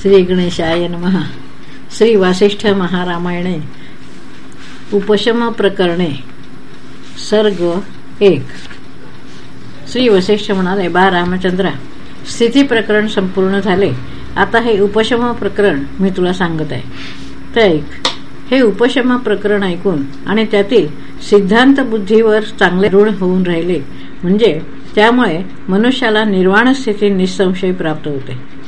श्री गणेशाय महा श्री वासिष्ठ महारामायणे. उपशम प्रकरणे. सर्ग एक. श्री वसिष्ठ म्हणाले बा रामचंद्रा स्थिती प्रकरण संपूर्ण झाले. आता हे उपशम प्रकरण मी तुला सांगत आहे. तर ऐक हे उपशम प्रकरण ऐकून आणि त्यातील सिद्धांत बुद्धीवर चांगले ऋण होऊन राहिले. म्हणजे त्यामुळे मनुष्याला निर्वाण स्थिती निसंशय प्राप्त होते.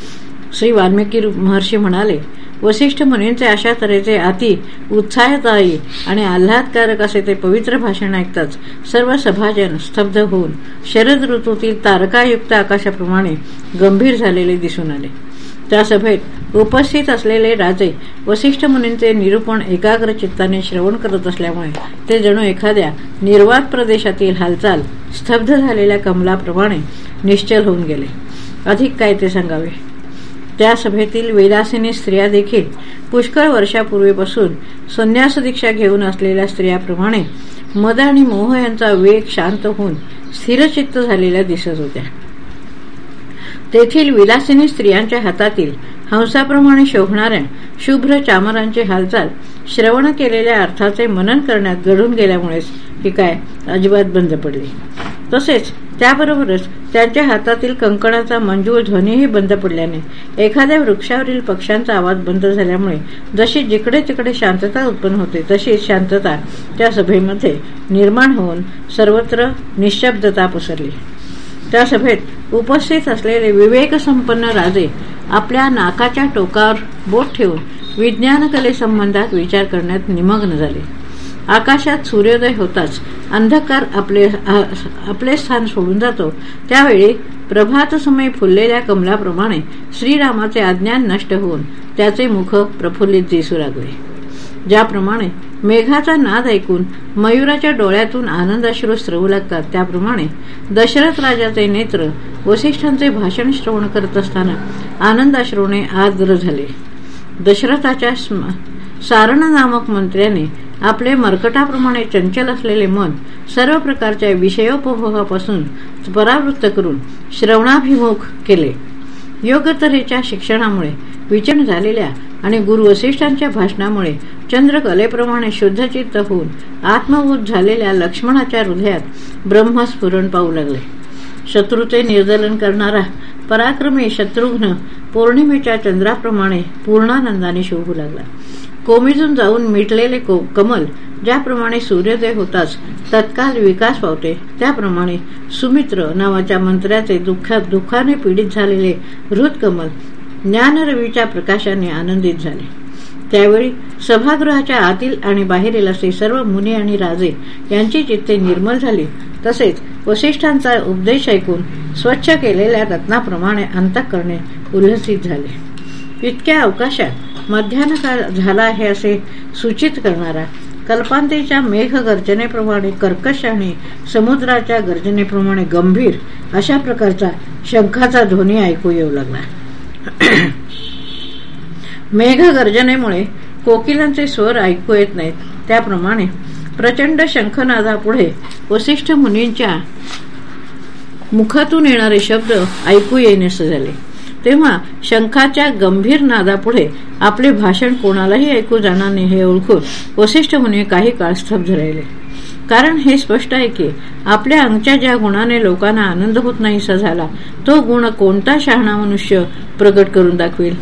श्री वाल्मिकी महर्षी म्हणाले वसिष्ठ मुनींचे अशा तऱ्हेचे अति उत्साहदायी आणि आल्हादकारक असे ते पवित्र भाषण ऐकताच सर्व सभाजन स्तब्ध होऊन शरद ऋतूतील तारकायुक्त आकाशाप्रमाणे गंभीर झालेले दिसून आले. त्या सभेत उपस्थित असलेले राजे वसिष्ठ मुनींचे निरूपण एकाग्र चित्ताने श्रवण करत असल्यामुळे ते जणू एखाद्या निर्वात प्रदेशातील हालचाल स्तब्ध झालेल्या कमलाप्रमाणे निश्चल होऊन गेले. अधिक काय ते सांगावे? त्या सभेतील वेदासिनी स्त्रिया देखील पुष्कळ वर्षापूर्वीपासून संन्यास दीक्षा घेऊन असलेल्या स्त्रियाप्रमाणे मद आणि मोह यांचा वेग शांत होऊन स्थिरचित्त झालेल्या दिसत होत्या. तेथील विलासिनी स्त्रियांच्या हातातील हंसाप्रमाणे शोभणाऱ्या शुभ्र चामरांची हालचाल श्रवण केलेल्या अर्थाचे मनन करण्यात घडून गेल्यामुळेच ही काय अजिबात बंद पडली. तसेच त्याबरोबरच त्यांच्या हातातील कंकणाचा मंजूळ ध्वनीही बंद पडल्याने एखाद्या वृक्षावरील पक्ष्यांचा आवाज बंद झाल्यामुळे जशी जिकडे तिकडे शांतता उत्पन्न होते तशी शांतता त्या सभेमध्ये निर्माण होऊन सर्वत्र निशब्दता पसरली. त्या सभेत उपस्थित असलेले विवेकसंपन्न राजे आपल्या नाकाच्या टोकावर बोट ठेवून विज्ञानकलेसंबंधात विचार करण्यात निमग्न झाले. आकाशात सूर्योदय होताच. अंधकार आपले आपले स्थान सोडून जातो. त्यावेळी प्रभात समय फुललेल्या कमलाप्रमाणे श्रीरामाचे अज्ञान नष्ट होऊन त्याचे मुख प्रफुल्लित दिसू लागले. ज्याप्रमाणे मेघाचा नाद ऐकून मयुराच्या डोळ्यातून आनंदाश्रू स्रवू लागतात त्याप्रमाणे दशरथ राजाचे नेत्र वसिष्ठांचे भाषण श्रवण करत असताना आनंदाश्रूने आर्द्र झाले. दशरथाच्या सारण नामक मंत्र्याने आपले मर्कटाप्रमाणे चंचल असलेले मन सर्व प्रकारच्या विषयोपभोगापासून परावृत्त करून श्रवणाभिमुख केले. योग्यतरेच्या शिक्षणामुळे विचन झालेल्या आणि गुरु वसिष्ठांच्या भाषणामुळे चंद्रकलेप्रमाणे शुद्धचित्त होऊन आत्मभूत झालेल्या लक्ष्मणाच्या हृदयात ब्रह्मस्फुरण पाहू लागले. शत्रूचे निर्दलन करणारा पराक्रमी शत्रुघ्न पौर्णिमेच्या चंद्राप्रमाणे पूर्णानंदाने शोभू लागला. कोमीजून जाऊन मिटलेले को कमल ज्याप्रमाणे सूर्योदय होताच तत्काल विकास पावते. त्याप्रमाणे सुमित्र नावाच्या मंत्र्याचे दुःख दुःखाने पीडित झालेले हृदकमल ज्ञानरवीच्या प्रकाशाने आनंदित झाले. त्यावेळी सभागृहाच्या आतील आणि बाहेरील असे सर्व मुनी आणि राजे यांची चित्ते निर्मल झाली. तसेच वसिष्ठांचा उपदेश ऐकून स्वच्छ केलेल्या रत्नाप्रमाणे अंतकरणे उल्हसित झाले. इतक्या अवकाशात मध्यान्ह काळ झाला आहे असे सूचित करणारा कल्पांतेच्या मेघ गर्जनेप्रमाणे कर्कश आणि समुद्राच्या गर्जनेप्रमाणे गंभीर अशा प्रकारचा शंखाचा ध्वनी ऐकू येऊ लागला. मेघ गर्जनेमुळे कोकिलांचे स्वर ऐकू येत नाहीत. त्याप्रमाणे प्रचंड शंखनादापुढे वसिष्ठ मुनींच्या मुखातून येणारे शब्द ऐकू येण्यास झाले. तेव्हा शंखाच्या गंभीर नादापुढे आपले भाषण कोणालाही ऐकू जाणार नाही हे ओळखून वसिष्ठ मुनी काही काळ स्तब्ध राहिले. कारण हे स्पष्ट आहे की आपल्या अंगच्या ज्या गुणाने लोकांना आनंद होत नाहीसा झाला तो गुण कोणता शहाणा मनुष्य प्रगट करून दाखवेल?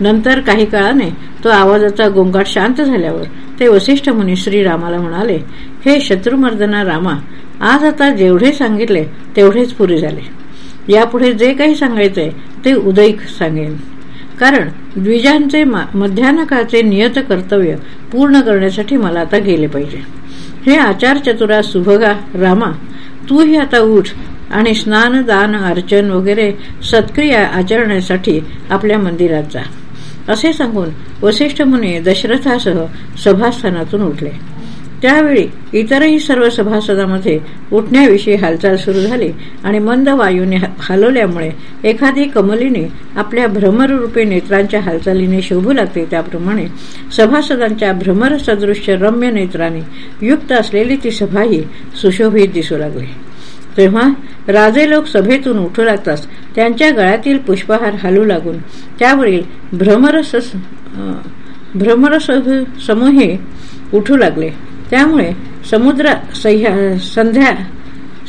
नंतर काही काळाने तो आवाजाचा गोंगाट शांत झाल्यावर ते वसिष्ठ मुनी श्रीरामाला म्हणाले हे शत्रुमर्दना रामा आज आता जेवढे सांगितले तेवढेच पुरे झाले. यापुढे जे काही सांगायचे ते उदय सांगेन कारण द्विजांचे मध्यानकाचे नियत कर्तव्य पूर्ण करण्यासाठी मला आता गेले पाहिजे. हे आचार चतुरा सुभगा रामा तूही आता उठ आणि स्नान दान अर्चन वगैरे सत्क्रिया आचरण्यासाठी आपल्या मंदिरात जा. असे सांगून वसिष्ठ मुनी दशरथासह सभास्थानातून उठले. त्यावेळी इतरही सर्व सभासदांमध्ये उठण्याविषयी हालचाल सुरू झाली आणि मंद वायूने हलवल्यामुळे एखादी कमलीने आपल्या भ्रमररूपी नेत्रांच्या हालचालीने शोभू लागते. त्याप्रमाणे सभासदांच्या भ्रमर सदृश्य रम्य नेत्राने युक्त असलेली ती सभाही सुशोभित दिसू लागली. तेव्हा राजे लोक सभेतून उठू लागताच त्यांच्या गळ्यातील पुष्पहार हालू लागून त्यावरील भ्रमरस भ्रमरसमूहे उठू लागले. त्यामुळे समुद्र संध्या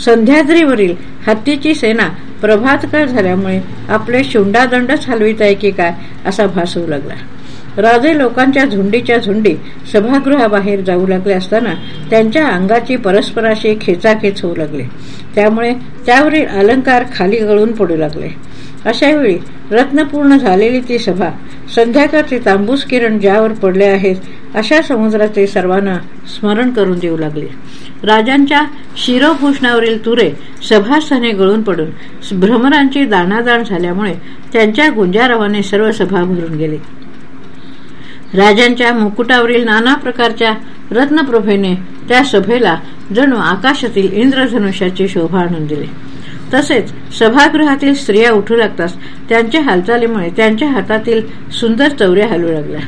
संध्याद्रीवरील हत्तीची सेना प्रभातकाळ झाल्यामुळे आपले शुंडादंडच हलवित आहे की काय असा भास होऊ लागला. राजे लोकांच्या झुंडीच्या झुंडी सभागृहाबाहेर जाऊ लागले असताना त्यांच्या अंगाची परस्पराशी खेचाखेच होऊ लागले. त्यामुळे त्यावरील अलंकार खाली गळून पडू लागले. अशावेळी रत्नपूर्ण झालेली ती सभा संध्याकाळचे तांबूस किरण ज्यावर पडले आहेत अशा समुद्राचे सर्वांना स्मरण करून देऊ लागले. राजांच्या शिरोभूषणावरील तुरे सभास्थाने गळून पडून भ्रमरांची दाणादाण झाल्यामुळे त्यांच्या गुंजारवाने सर्व सभा भरून गेली. राजांच्या मुकुटावरील नाना प्रकारच्या रत्नप्रभेने त्या सभेला जणू आकाशातील इंद्रधनुष्याची शोभा आणून दिली. तसेच सभागृहातील स्त्रिया उठू लागताच त्यांच्या हालचालीमुळे त्यांच्या हातातील सुंदर चौऱ्या हलू लागल्या.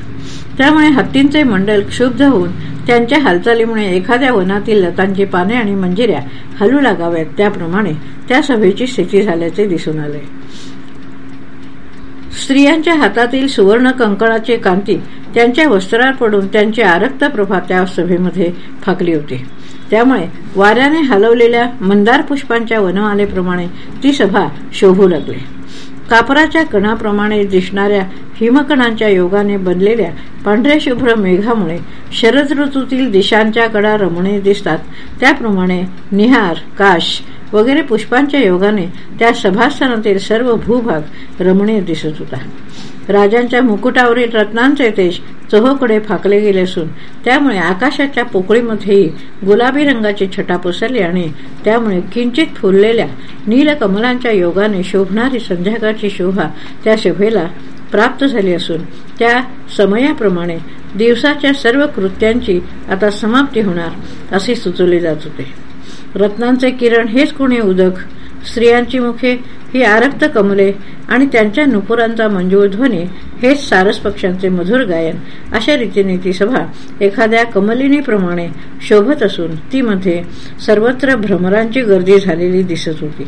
त्यामुळे हत्तींचे मंडल क्षुब्ध होऊन त्यांच्या हालचालीमुळे एखाद्या वनातील लतांची पाने आणि मंजिऱ्या हलू लागाव्यात. त्याप्रमाणे त्या सभेची स्थिती झाल्याचे दिसून आले. स्त्रियांच्या हातातील सुवर्ण कंकणाची कांती त्यांच्या वस्त्रात पडून त्यांची आरक्त प्रभा त्या सभेमध्ये फाकली होती. त्यामुळे वाऱ्याने हलवलेल्या मंदार पुष्पांच्या वनमालेप्रमाणे ती सभा शोभू लागली. कापराच्या कणाप्रमाणे दिसणाऱ्या हिमकणांच्या योगाने बनलेल्या पांढऱ्या शुभ्र मेघामुळे शरद ऋतूतील दिशांच्या कडा रमणे दिसतात. त्याप्रमाणे निहार काश वगैरे पुष्पांच्या योगाने त्या सभास्थानातील सर्व भूभाग रमणीय दिसत होता. राजांच्या मुकुटावरील रत्नांचे देश चोहोकडे फाकले गेले असून त्यामुळे आकाशाच्या पोकळीमध्येही गुलाबी रंगाची छटा पसरली आणि त्यामुळे किंचित फुललेल्या नीलकमलांच्या योगाने शोभणारी संध्याकाळची शोभा त्या शोभेला प्राप्त झाली असून त्या समयाप्रमाणे दिवसाच्या सर्व कृत्यांची आता समाप्ती होणार असे सुचवले जात होते. रत्नांचे किरण हेच कोणी उदक? स्त्रियांची मुखे ही आरक्त कमले आणि त्यांच्या नुपुरांचा मंजूळ ध्वनी हेच सारस पक्षांचे मधुर गायन. अशा रीतीने ती सभा एखाद्या कमलिनीप्रमाणे शोभत असून ती मध्ये सर्वत्र भ्रमरांची गर्दी झालेली दिसत होती.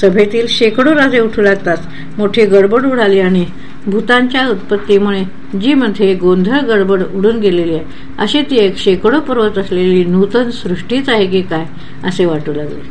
सभेतील शेकडो राजे उठू लागताच मोठी गडबड उडाली आणि भूतांच्या उत्पत्तीमुळे जी मध्ये गोंधळ गडबड उडून गेलेली आहे. अशी ती एक शेकडो पर्वत असलेली नूतन सृष्टीच आहे की काय असे वाटू लागले.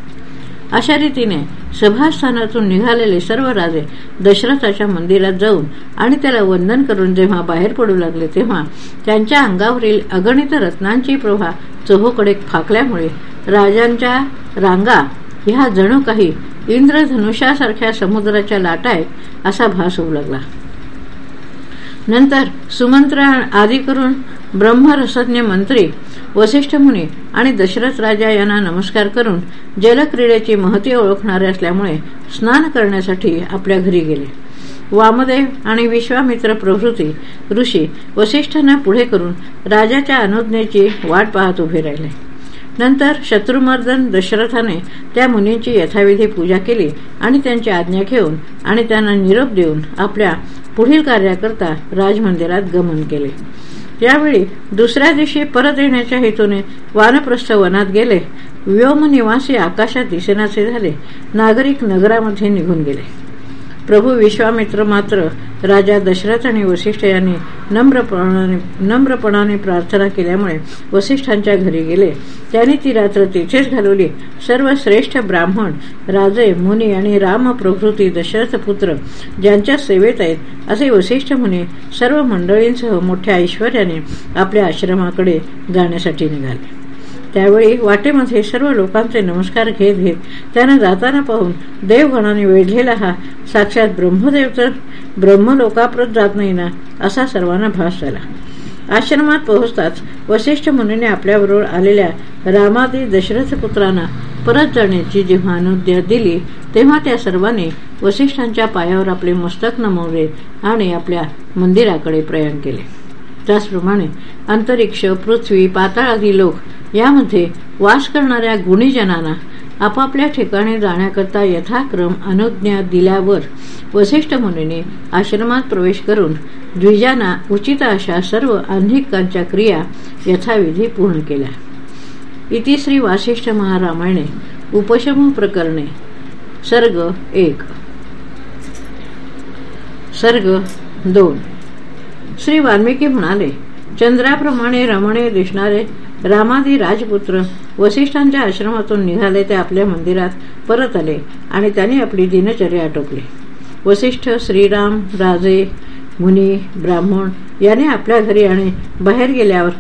अशा रीतीने सभास्थानातून निघालेले सर्व राजे दशरथाच्या मंदिरात जाऊन आणि त्याला वंदन करून जेव्हा बाहेर पडू लागले तेव्हा त्यांच्या अंगावरील अगणित रत्नांची प्रभा चोहोकडे फाकल्यामुळे राजांच्या रांगा ह्या जणू काही इंद्रधनुष्यासारख्या समुद्राच्या लाटा आहेत असा भास होऊ लागला. नंतर सुमंत्र आदी करून ब्रह्मरसज्ञ मंत्री वसिष्ठ मुनी आणि दशरथ राजा यांना नमस्कार करून जलक्रीडेची महती ओळखणारे असल्यामुळे स्नान करण्यासाठी आपल्या घरी गेले. वामदेव आणि विश्वामित्र प्रभृती ऋषी वसिष्ठांना पुढे करून राजाच्या अनुज्ञेची वाट पाहत उभे राहिले. नंतर शत्रुमर्दन दशरथाने त्या मुनींची यथाविधी पूजा केली आणि त्यांची आज्ञा घेऊन आणि त्यांना निरोप देऊन आपल्या पुढील कार्याकरता राजमंदिरात गमन केले. यावेळी दुसऱ्या दिवशी परत येण्याच्या हेतूने वानप्रस्थ वनात गेले. व्योम निवासी आकाशात दिसेनासे झाले. नागरिक नगरामध्ये निघून गेले. प्रभू विश्वामित्र मात्र राजा दशरथ आणि वसिष्ठ यांनी नम्रपणाने नम्रपणाने प्रार्थना केल्यामुळे वसिष्ठांच्या घरी गेले. त्यांनी ती रात्र तिथेच घालवली. सर्व श्रेष्ठ ब्राह्मण राजे मुनी आणि राम प्रभृती दशरथ पुत्र ज्यांच्या सेवेत आहेत असे वसिष्ठ मुनी सर्व मंडळींसह मोठ्या ऐश्वर्याने आपल्या आश्रमाकडे जाण्यासाठी निघाले. त्यावेळी वाटेमध्ये सर्व लोकांचे नमस्कार घेत घेत त्यांना जाताना पाहून देवगणाने वेढलेला हा साक्षात ब्रह्मदेव तर ब्रह्मलोकाप्रत जात नाही ना असा सर्वांना भास झाला. आश्रमात पोहोचताच वसिष्ठ मुनीने आपल्याबरोबर आलेल्या रामादी दशरथ पुत्रांना परत जाण्याची जेव्हा अनुद्या दिली तेव्हा त्या सर्वांनी वसिष्ठांच्या पायावर आपले मस्तक नमवले आणि आपल्या मंदिराकडे प्रयाण केले. त्याचप्रमाणे अंतरिक्ष पृथ्वी पाताळ आदी लोक यामध्ये वास करणाऱ्या गुणीजनांना आपापल्या ठिकाणी जाण्याकरता यथाक्रम अनुज्ञा दिल्यावर वसिष्ठ मुनीने आश्रमात प्रवेश करून द्विजांना उचित अशा सर्व आंधिकांच्या क्रिया यथाविधी पूर्ण केल्या. इति श्री वासिष्ठ महारामायणे उपशम प्रकरणे सर्ग एक. सर्ग दोन. श्री वाल्मिकी म्हणाले चंद्राप्रमाणे रमणे दिसणारे रामादी राजपुत्र वसिष्ठांच्या आश्रमातून निघाले ते आपल्या मंदिरात परत आले आणि त्यांनी आपली दिनचर्या आटोपली. वसिष्ठ श्रीराम राजे मुनी ब्राह्मण याने आपल्या घरी आणि बाहेर गेल्यावर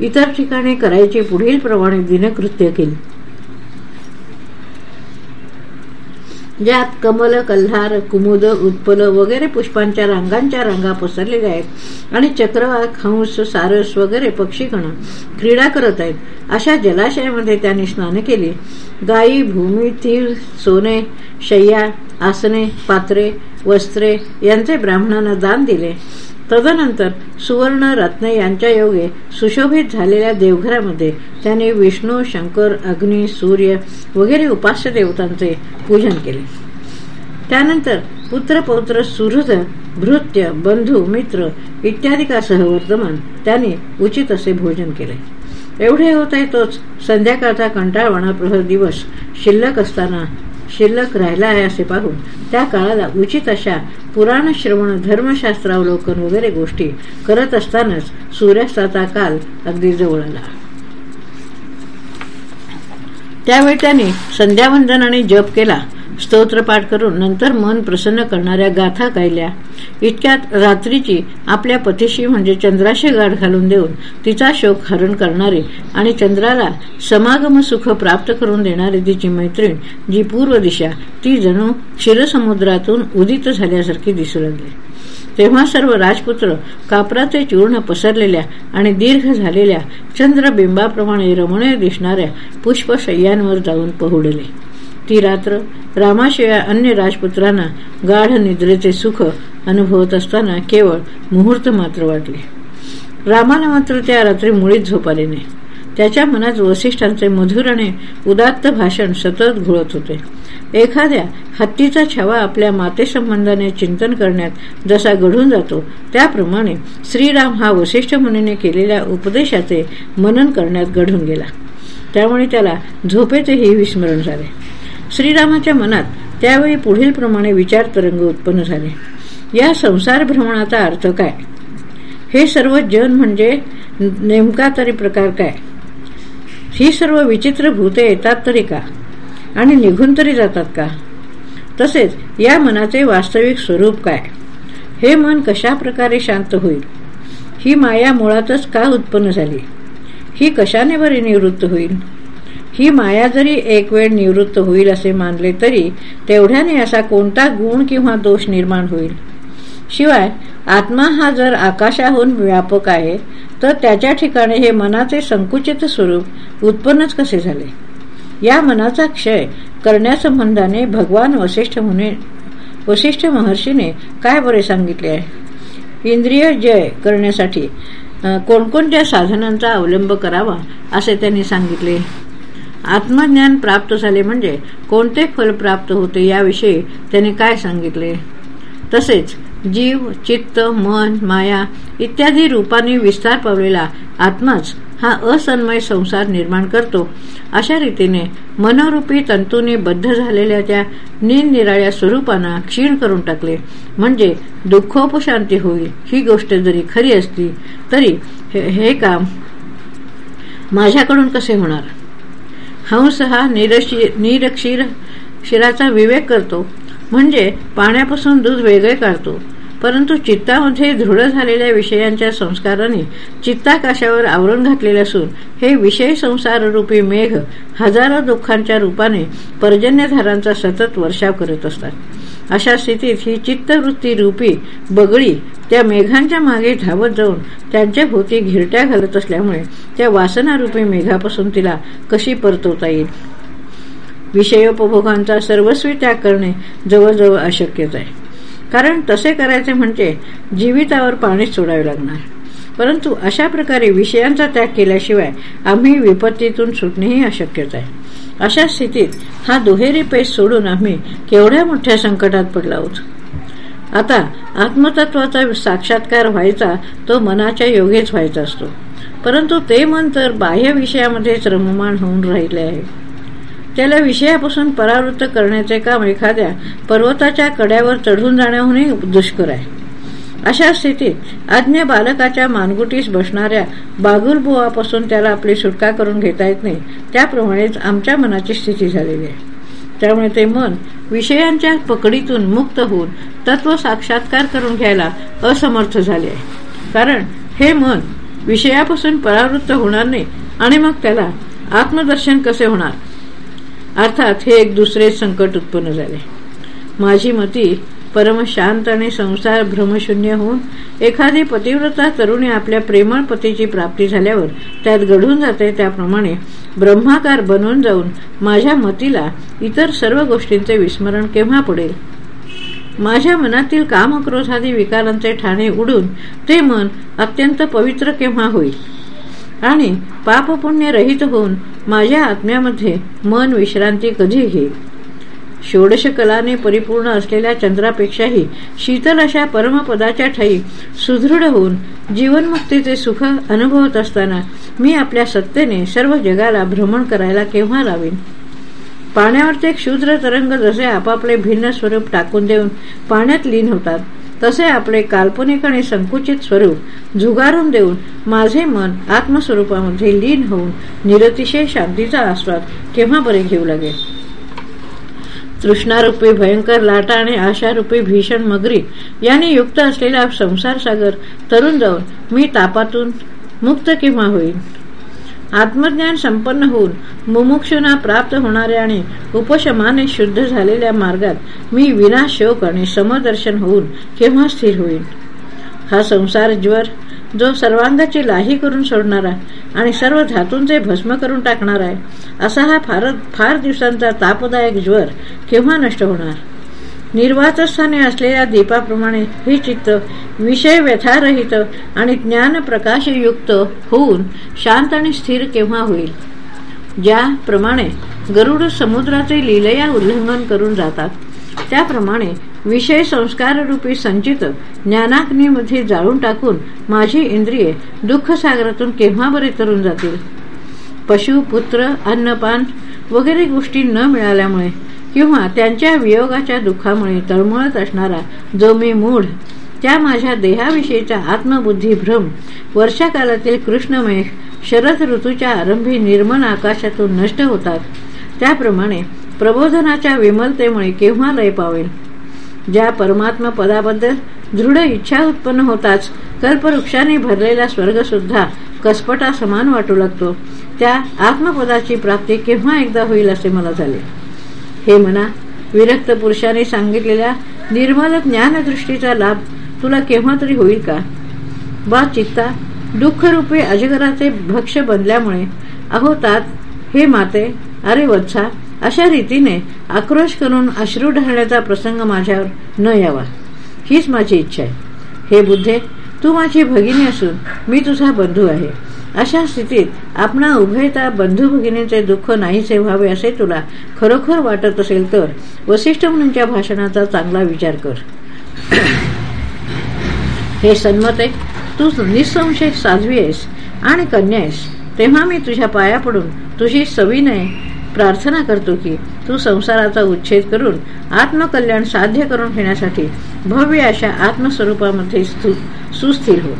इतर ठिकाणी करायची पुढील प्रमाणे दिनकृत्य केली. ज्यात कमल कल्हार कुमुद उत्पल वगैरे पुष्पांच्या रांगांच्या रांगा पसरलेल्या आहेत. आणि चक्रवाक हंस सारस वगैरे पक्षीगण क्रीडा करत आहेत. अशा जलाशयामध्ये त्यांनी स्नान केली. गायी भूमी तीर सोने शय्या आसने पात्रे वस्त्रे यांचे ब्राह्मणांना दान दिले. तदनंतर सुवर्ण रत्न यांच्या योगे सुशोभित झालेल्या देवघरामध्ये त्यांनी विष्णू शंकर अग्नी सूर्य वगैरे उपास्य देवतांचे पूजन केले. त्यानंतर पुत्र पौत्र सुहृद भृत्य बंधू मित्र इत्यादिकासह वर्तमान त्यांनी उचित असे भोजन केले. एवढे होत आहे तोच संध्याकाळचा कंटाळवाणा प्रहर दिवस शिल्लक असताना शिल्लक राहिला आहे असे पाहून त्या काळाला उचित अशा पुराण श्रवण धर्मशास्त्रावलोकन वगैरे गोष्टी करत असतानाच सूर्यास्ताचा काल अगदी जवळ आला. त्यावेळी त्यांनी संध्यावंदन आणि जप केला. स्तोत्रपाठ करून नंतर मन प्रसन्न करणाऱ्या गाथा गायल्या. इतक्यात रात्रीची आपल्या पतीशी म्हणजे चंद्राशी गाठ घालून देऊन तिचा शोक हरण करणारी आणि चंद्राला समागम सुख प्राप्त करून देणारी तिची मैत्रीण जी पूर्व दिशा ती जणू क्षीरसमुद्रातून उदित झाल्यासारखी दिसू लागली. तेव्हा सर्व राजपुत्र कापराचे चूर्ण पसरलेल्या आणि दीर्घ झालेल्या चंद्रबिंबाप्रमाणे रमणीय दिसणाऱ्या पुष्पशय्यांवर जाऊन पहुडले. ती रात्र रामाशिवाय अन्य राजपुत्रांना गाढ निद्रेचे सुख अनुभवत असताना केवळ मुहूर्त मात्र वाटले. रामाला मात्र त्या रात्री मुळीच झोप आले नाही. त्याच्या मनात वसिष्ठांचे मधुर आणि उदात्त भाषण सतत घोळत होते. एखाद्या हत्तीचा छावा आपल्या मातेसंबंधाने चिंतन करण्यात जसा घडून जातो त्याप्रमाणे श्रीराम हा वसिष्ठ मुनीने केलेल्या उपदेशाचे मनन करण्यात घडून गेला. त्यामुळे त्याला झोपेचेही विस्मरण झाले. श्रीरामाच्या मनात त्यावेळी पुढील प्रमाणे विचार तरंग उत्पन्न झाले. या संसार भ्रमणाचा अर्थ काय? हे सर्व जन म्हणजे नेमका तरी प्रकार काय? ही सर्व विचित्र भूते येतात तरी का? आणि निघून तरी जातात का? तसेच या मनाचे वास्तविक स्वरूप काय? हे मन कशा प्रकारे शांत होईल? ही माया मुळातच का उत्पन्न झाली? ही कशाने बरी निवृत्त होईल? ही माया जरी एक वेळ निवृत्त होईल असे मानले तरी तेवढ्याने असा कोणता गुण किंवा दोष निर्माण होईल? शिवाय आत्मा हा जर आकाशाहून व्यापक आहे तर त्याच्या ठिकाणी हे मनाचे संकुचित स्वरूप उत्पन्नच कसे झाले? या मनाचा क्षय करण्यासंबंधाने भगवान वसिष्ठ मुने वसिष्ठ महर्षीने काय बरे सांगितले आहे? इंद्रिय जय करण्यासाठी कोणकोणत्या साधनांचा अवलंब करावा असे त्यांनी सांगितले? आत्मज्ञान प्राप्त झाले म्हणजे कोणते फल प्राप्त होते याविषयी त्याने काय सांगितले? तसेच जीव चित्त मन माया इत्यादी रूपाने विस्तार पावलेला आत्माच हा असन्मय संसार निर्माण करतो. अशा रीतीने मनोरूपी तंतूने बद्ध झालेल्या त्या निरनिराळ्या स्वरूपांना क्षीण करून टाकले. म्हणजे दुःखोपशांती होईल ही गोष्ट जरी खरी असली तरी हे हे काम माझ्याकडून कसे होणार? हंस हा निरक्षीर शिराचा विवेक करतो. म्हणजे पाण्यापासून दूध वेगळे काढतो. परंतु चित्तामध्ये दृढ झालेल्या विषयांच्या संस्काराने चित्ताकाशावर आवरण घातलेले असून हे विषय संसार रूपी मेघ हजारो दुःखांच्या रूपाने पर्जन्यधारांचा सतत वर्षाव करत असतात. अशा स्थितीत ही चित्तवृत्ती रूपी बगळी त्या मेघांच्या मागे धावत जाऊन त्यांच्या भोवती घिरट्या घालत असल्यामुळे त्या वासनारूपी मेघापासून तिला कशी परतवता येईल? विषयोपभोगांचा सर्वस्वी त्याग करणे जवळजवळ अशक्यच आहे. कारण तसे करायचे म्हणजे जीवितावर पाणी सोडावे लागणार. परंतु अशा प्रकारे विषयांचा त्याग केल्याशिवाय आम्ही विपत्तीतून सुटणेही अशक्यच आहे. अशा स्थितीत हा दुहेरी पेस सोडून आम्ही केवढ्या मोठ्या संकटात पडला आहोत? आता आत्मतत्वाचा साक्षात्कार व्हायचा तो मनाच्या योगेच व्हायचा असतो. परंतु ते मन तर बाह्य विषयामध्येच रममाण होऊन राहिले आहे. त्याला विषयापासून परावृत्त करण्याचे काम एखाद्या पर्वताच्या कड्यावर चढून जाण्याहूनही दुष्कर आहे. अशा स्थितीत आज्ञा बालकाच्या मानगुटीस बसणाऱ्या बागुलबुवापासून त्याला आपली सुटका करून घेता येत नाही. त्याप्रमाणेच आमच्या मनाची स्थिती झालेली आहे. त्यामुळे ते मन विषयांच्या पकडीतून मुक्त होऊन तत्व साक्षात्कार करून घ्यायला असमर्थ झाले आहे. कारण हे मन विषयापासून परावृत्त होणार नाही आणि मग त्याला आत्मदर्शन कसे होणार? अर्थात हे एक दुसरे संकट उत्पन्न झाले. माझी मती परम शांत आणि संसार भ्रमशून्य होऊन एखादी पतिव्रता तरुणी आपल्या प्रेमळ पतीची प्राप्ती झाल्यावर त्यात घडून जाते त्याप्रमाणे ब्रह्माकार बनवून जाऊन माझ्या मतीला इतर सर्व गोष्टींचे विस्मरण केव्हा पडेल? माझ्या मनातील कामक्रोधादी विकारांचे ठाणे उडून ते मन अत्यंत पवित्र केव्हा होईल? आणि पापपुण्य रहित होऊन माझ्या आत्म्यामध्ये मन विश्रांती कधी घेईल? षोडश कलाने परिपूर्ण असलेल्या चंद्रापेक्षाही शीतल अशा परमपदाच्या ठाई सुदृढ होऊन जीवनमुक्तीचे सुख अनुभवत असताना मी आपल्या सत्तेने सर्व जगाला भ्रमण करायला केव्हा लावीन? पाण्यावरचे क्षुद्र तरंग जसे आपापले भिन्न स्वरूप टाकून देऊन पाण्यात लीन होतात तसे आपले काल्पनिक आणि संकुचित स्वरूप झुगारून देऊन माझे मन आत्मस्वरूपामध्ये लीन होऊन निरतिशय शांतीचा आस्वाद केव्हा बरे घेऊ लागेल? तृष्णारूपी भयंकर लाटा आणि आशारूपी भीषण मगरी यांनी युक्त असलेला संसार सागर तरुण जाऊन मी तापातून मुक्त किंवा होईल आत्मज्ञान संपन्न होऊन मुमुक्षुना प्राप्त होणाऱ्या आणि उपशमाने शुद्ध झालेल्या मार्गात मी विनाशोक आणि समदर्शन होऊन केव्हा स्थिर होईल हा संसार ज्वर जो सर्वांगाची लाही करून सोडणारा आणि सर्व धातूंचे भस्म करून टाकणार आहे असा हा फार फार दिवसांचा तापदायक ज्वर केव्हा नष्ट होणार? निर्वातस्थाने असलेल्या दीपाप्रमाणे हे चित्त विषय व्यथारहित आणि ज्ञान प्रकाशयुक्त होऊन शांत आणि स्थिर केव्हा होईल? ज्याप्रमाणे गरुड समुद्राचे लिलया उल्लंघन करून जातात त्याप्रमाणे विषय संस्कार रूपी संचित ज्ञानाग्नीमध्ये जाळून टाकून माझी इंद्रिये दुःखसागरातून केव्हा बरे तरून जातील? पशु पुत्र अन्नपान वगैरे गोष्टी न मिळाल्यामुळे किंवा त्यांच्या वियोगाच्या दुःखामुळे तळमळत असणारा जो मी मूढ त्या माझ्या देहाविषयीचा आत्मबुद्धी भ्रम वर्षाकालातील कृष्णमेघ शरद ऋतूच्या आरंभी निर्मल आकाशातून नष्ट होतात. त्याप्रमाणे प्रबोधनाच्या विमलतेमुळे केव्हा लय पावेल? ज्या परमात्मा पदाबद्दल दृढ इच्छा उत्पन्न होताच कल्पवृक्षाने भरलेला स्वर्ग सुद्धा कसपटा समान वाटू लागतो. त्या आत्मपदाची प्राप्ती केव्हा एकदा होईल असे मला झाले. हे म्हणा विरक्त पुरुषाने सांगितलेल्या निर्मल ज्ञानदृष्टीचा लाभ तुला केव्हा तरी होईल का? बा चित्ता दुःखरूपे अजगराचे भक्ष बनल्यामुळे अहो तात हे माते अरे वत्सा अशा रीतीने आक्रोश करून अश्रू ढाळण्याचा प्रसंग माझ्यावर न यावा. हीच माझी इच्छा आहे. हे बुद्धे तू माझी भगिनी असून मी तुझा बंधू आहे. अशा स्थितीत आपणा उभयता बंधू भगिनींचे दुःख नाहीसे व्हावे असे तुला खरोखर वाटत असेल तर वसिष्ठ मुनींच्या भाषणाचा चांगला विचार कर. हे सन्मते तू निसंशय साध्वी आहेस आणि कन्या आहेस. तेव्हा मी तुझ्या पाया पडून तुझी सविनय प्रार्थना करतो की तू संसाराचा उच्छेद करून आत्मकल्याण साध्य करून घेण्यासाठी भव्य अशा आत्मस्वरूपामध्ये सुस्थिर हो.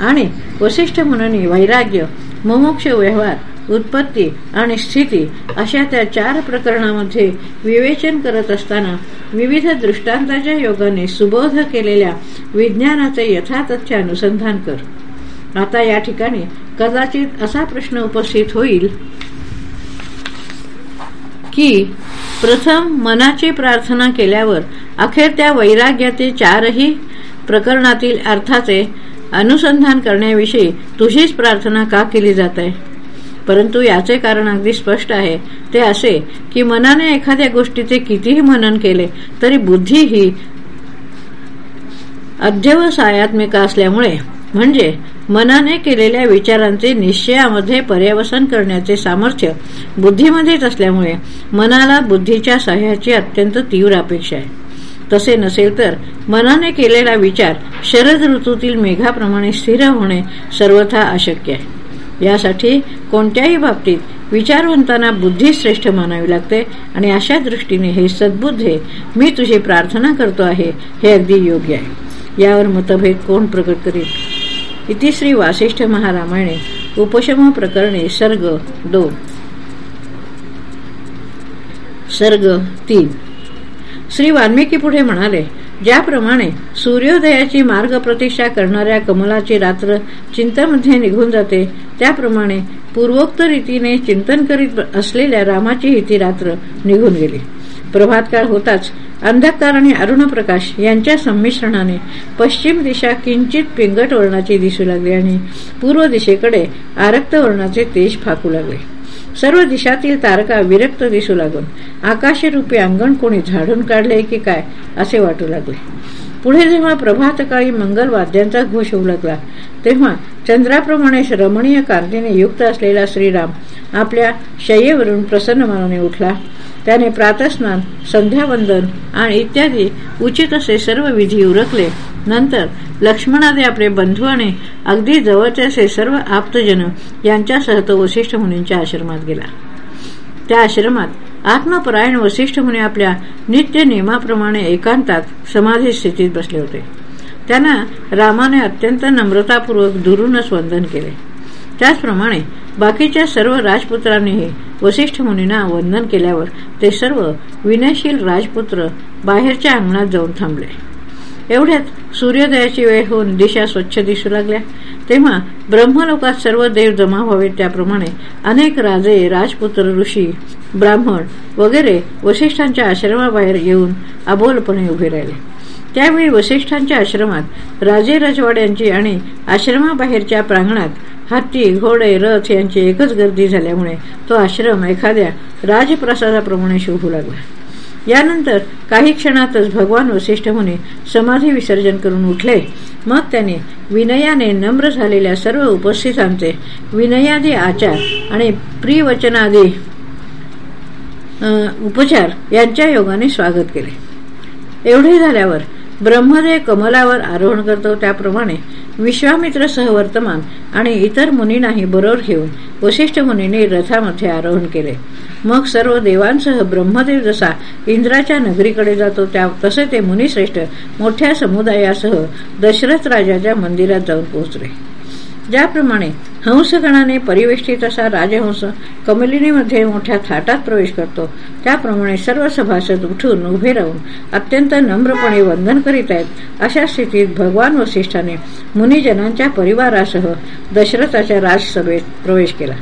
आणि वशिष्ठ म्हणून वैराग्य मोमोक्ष व्यवहार उत्पत्ती आणि स्थिती अशा त्या चार प्रकरणामध्ये विवेचन करत असताना विविध दृष्टांताच्या योगाने सुबोध केलेल्या विज्ञानाचे यथातथ्य अनुसंधान कर. आता या ठिकाणी कदाचित असा प्रश्न उपस्थित होईल की प्रथम मनाची प्रार्थना केल्यावर अखेर त्या वैराग्याचे चारही प्रकरणातील अर्थाचे अनुसंधान करण्याविषयी तुझीच प्रार्थना का केली जात आहे? परंतु याचे कारण अगदी स्पष्ट आहे. ते असे की मनाने एखाद्या गोष्टीचे कितीही मनन केले तरी बुद्धी ही अध्यवसायात्मिका असल्यामुळे म्हणजे मनाने केलेल्या विचारांचे निश्चयामध्ये पर्यवसन करण्याचे सामर्थ्य बुद्धीमध्येच असल्यामुळे मनाला बुद्धीच्या सह्याची अत्यंत तीव्र अपेक्षा आहे. तसे नसेल तर मनाने केलेला विचार शरद ऋतूतील मेघाप्रमाणे स्थिर होणे सर्वथा अशक्य आहे. यासाठी कोणत्याही बाबतीत विचारवंतांना बुद्धी श्रेष्ठ मानावी लागते आणि अशा दृष्टीने हे सद्बुद्धे मी तुझी प्रार्थना करतो आहे हे अगदी योग्य आहे. यावर मतभेद कोण प्रकट करीत इतिश्री वासिष्ठ महारामायणे उपशम प्रकरणे सर्ग दोन. सर्ग तीन. श्री वाल्मिकी पुढे म्हणाले ज्याप्रमाणे सूर्योदयाची मार्ग प्रतीक्षा करणाऱ्या कमलाची रात्र चिंतामध्ये निघून जाते त्याप्रमाणे पूर्वोक्त रीतीने चिंतन करीत असलेल्या रामाची ही ती रात्र निघून गेली. प्रभातकाळ होताच अंधकार आणि अरुणप्रकाश यांच्या संमिश्रणाने पश्चिम दिशा किंचित पिंगट वर्णाची दिसू लागली आणि पूर्व दिशेकडे आरक्त वर्णाचे तेज फाकू लागले. सर्व दिशातील तारका विरक्त दिसू लागून आकाशरूपी अंगण कोणी झाडून काढले की काय असे वाटू लागले. पुढे जेव्हा प्रभातकाळी मंगल वाद्यांचा घोष होऊ लागला तेव्हा चंद्राप्रमाणे रमणीय कार्तीने युक्त असलेला श्रीराम आपल्या शय्येवरून प्रसन्न मनाने उठला. त्याने प्रातस्नान संध्यावंदन आणि इत्यादी उचित असे सर्व विधी उरकले. नंतर लक्ष्मणादे आपले बंधू आणि अगदी जवळचे असे सर्व आप्तजन यांच्यासह तो वशिष्ठ मुनींच्या आश्रमात गेला. त्या आश्रमात आत्मपरायण वसिष्ठ मुनी आपल्या नित्य नियमाप्रमाणे एकांतात समाधी स्थितीत बसले होते. त्यांना रामाने अत्यंत नम्रतापूर्वक दुरूनच वंदन केले. त्याचप्रमाणे बाकीच्या सर्व राजपुत्रांनीही वसिष्ठ मुनींना वंदन केल्यावर ते सर्व विनयशील राजपुत्र बाहेरच्या अंगणात जाऊन थांबले. एवढ्यात सूर्योदयाची वेळ होऊन दिशा स्वच्छ दिसू लागल्या. तेव्हा ब्रह्मलोकात सर्व देव जमा व्हावेत त्याप्रमाणे अनेक राजे राजपुत्र ऋषी ब्राह्मण वगैरे वसिष्ठांच्या आश्रमाबाहेर येऊन अबोलपणे उभे राहिले. त्यावेळी वसिष्ठांच्या आश्रमात राजे राजवाड्यांची आणि आश्रमाबाहेरच्या प्रांगणात हत्ती घोडे रथ यांची एकच गर्दी झाल्यामुळे तो आश्रम एखाद्या राजप्रसादाप्रमाणे शोभू लागला. यानंतर काही क्षणातच भगवान वसिष्ठ मुनी समाधी विसर्जन करून उठले. मग त्याने विनयाने नम्र झालेल्या सर्व उपस्थितांचे विनयादी आचार आणि प्रिवचनादी उपचार यांच्या योगाने स्वागत केले. एवढे झाल्यावर ब्रह्मदेव कमलावर आरोहण करतो. त्याप्रमाणे विश्वामित्र सहवर्तमान आणि इतर मुनींनाही बरोबर घेऊन वशिष्ठ मुनीने रथामध्ये आरोहण केले. मग सर्व देवांसह ब्रह्मदेव जसा इंद्राच्या नगरीकडे जातो त्या तसे ते मुनिश्रेष्ठ मोठ्या समुदायासह दशरथ राजाच्या मंदिरात जाऊन पोहोचले. ज्याप्रमाणे हंसगणाने परिवेष्टित असा राजहंस कमलिनीमध्ये मोठ्या थाटात प्रवेश करतो त्याप्रमाणे सर्व सभासद उठून उभे राहून अत्यंत नम्रपणे वंदन करीत आहेत. अशा स्थितीत भगवान वसिष्ठाने मुनिजनांच्या परिवारासह दशरथाच्या राजसभेत प्रवेश केला.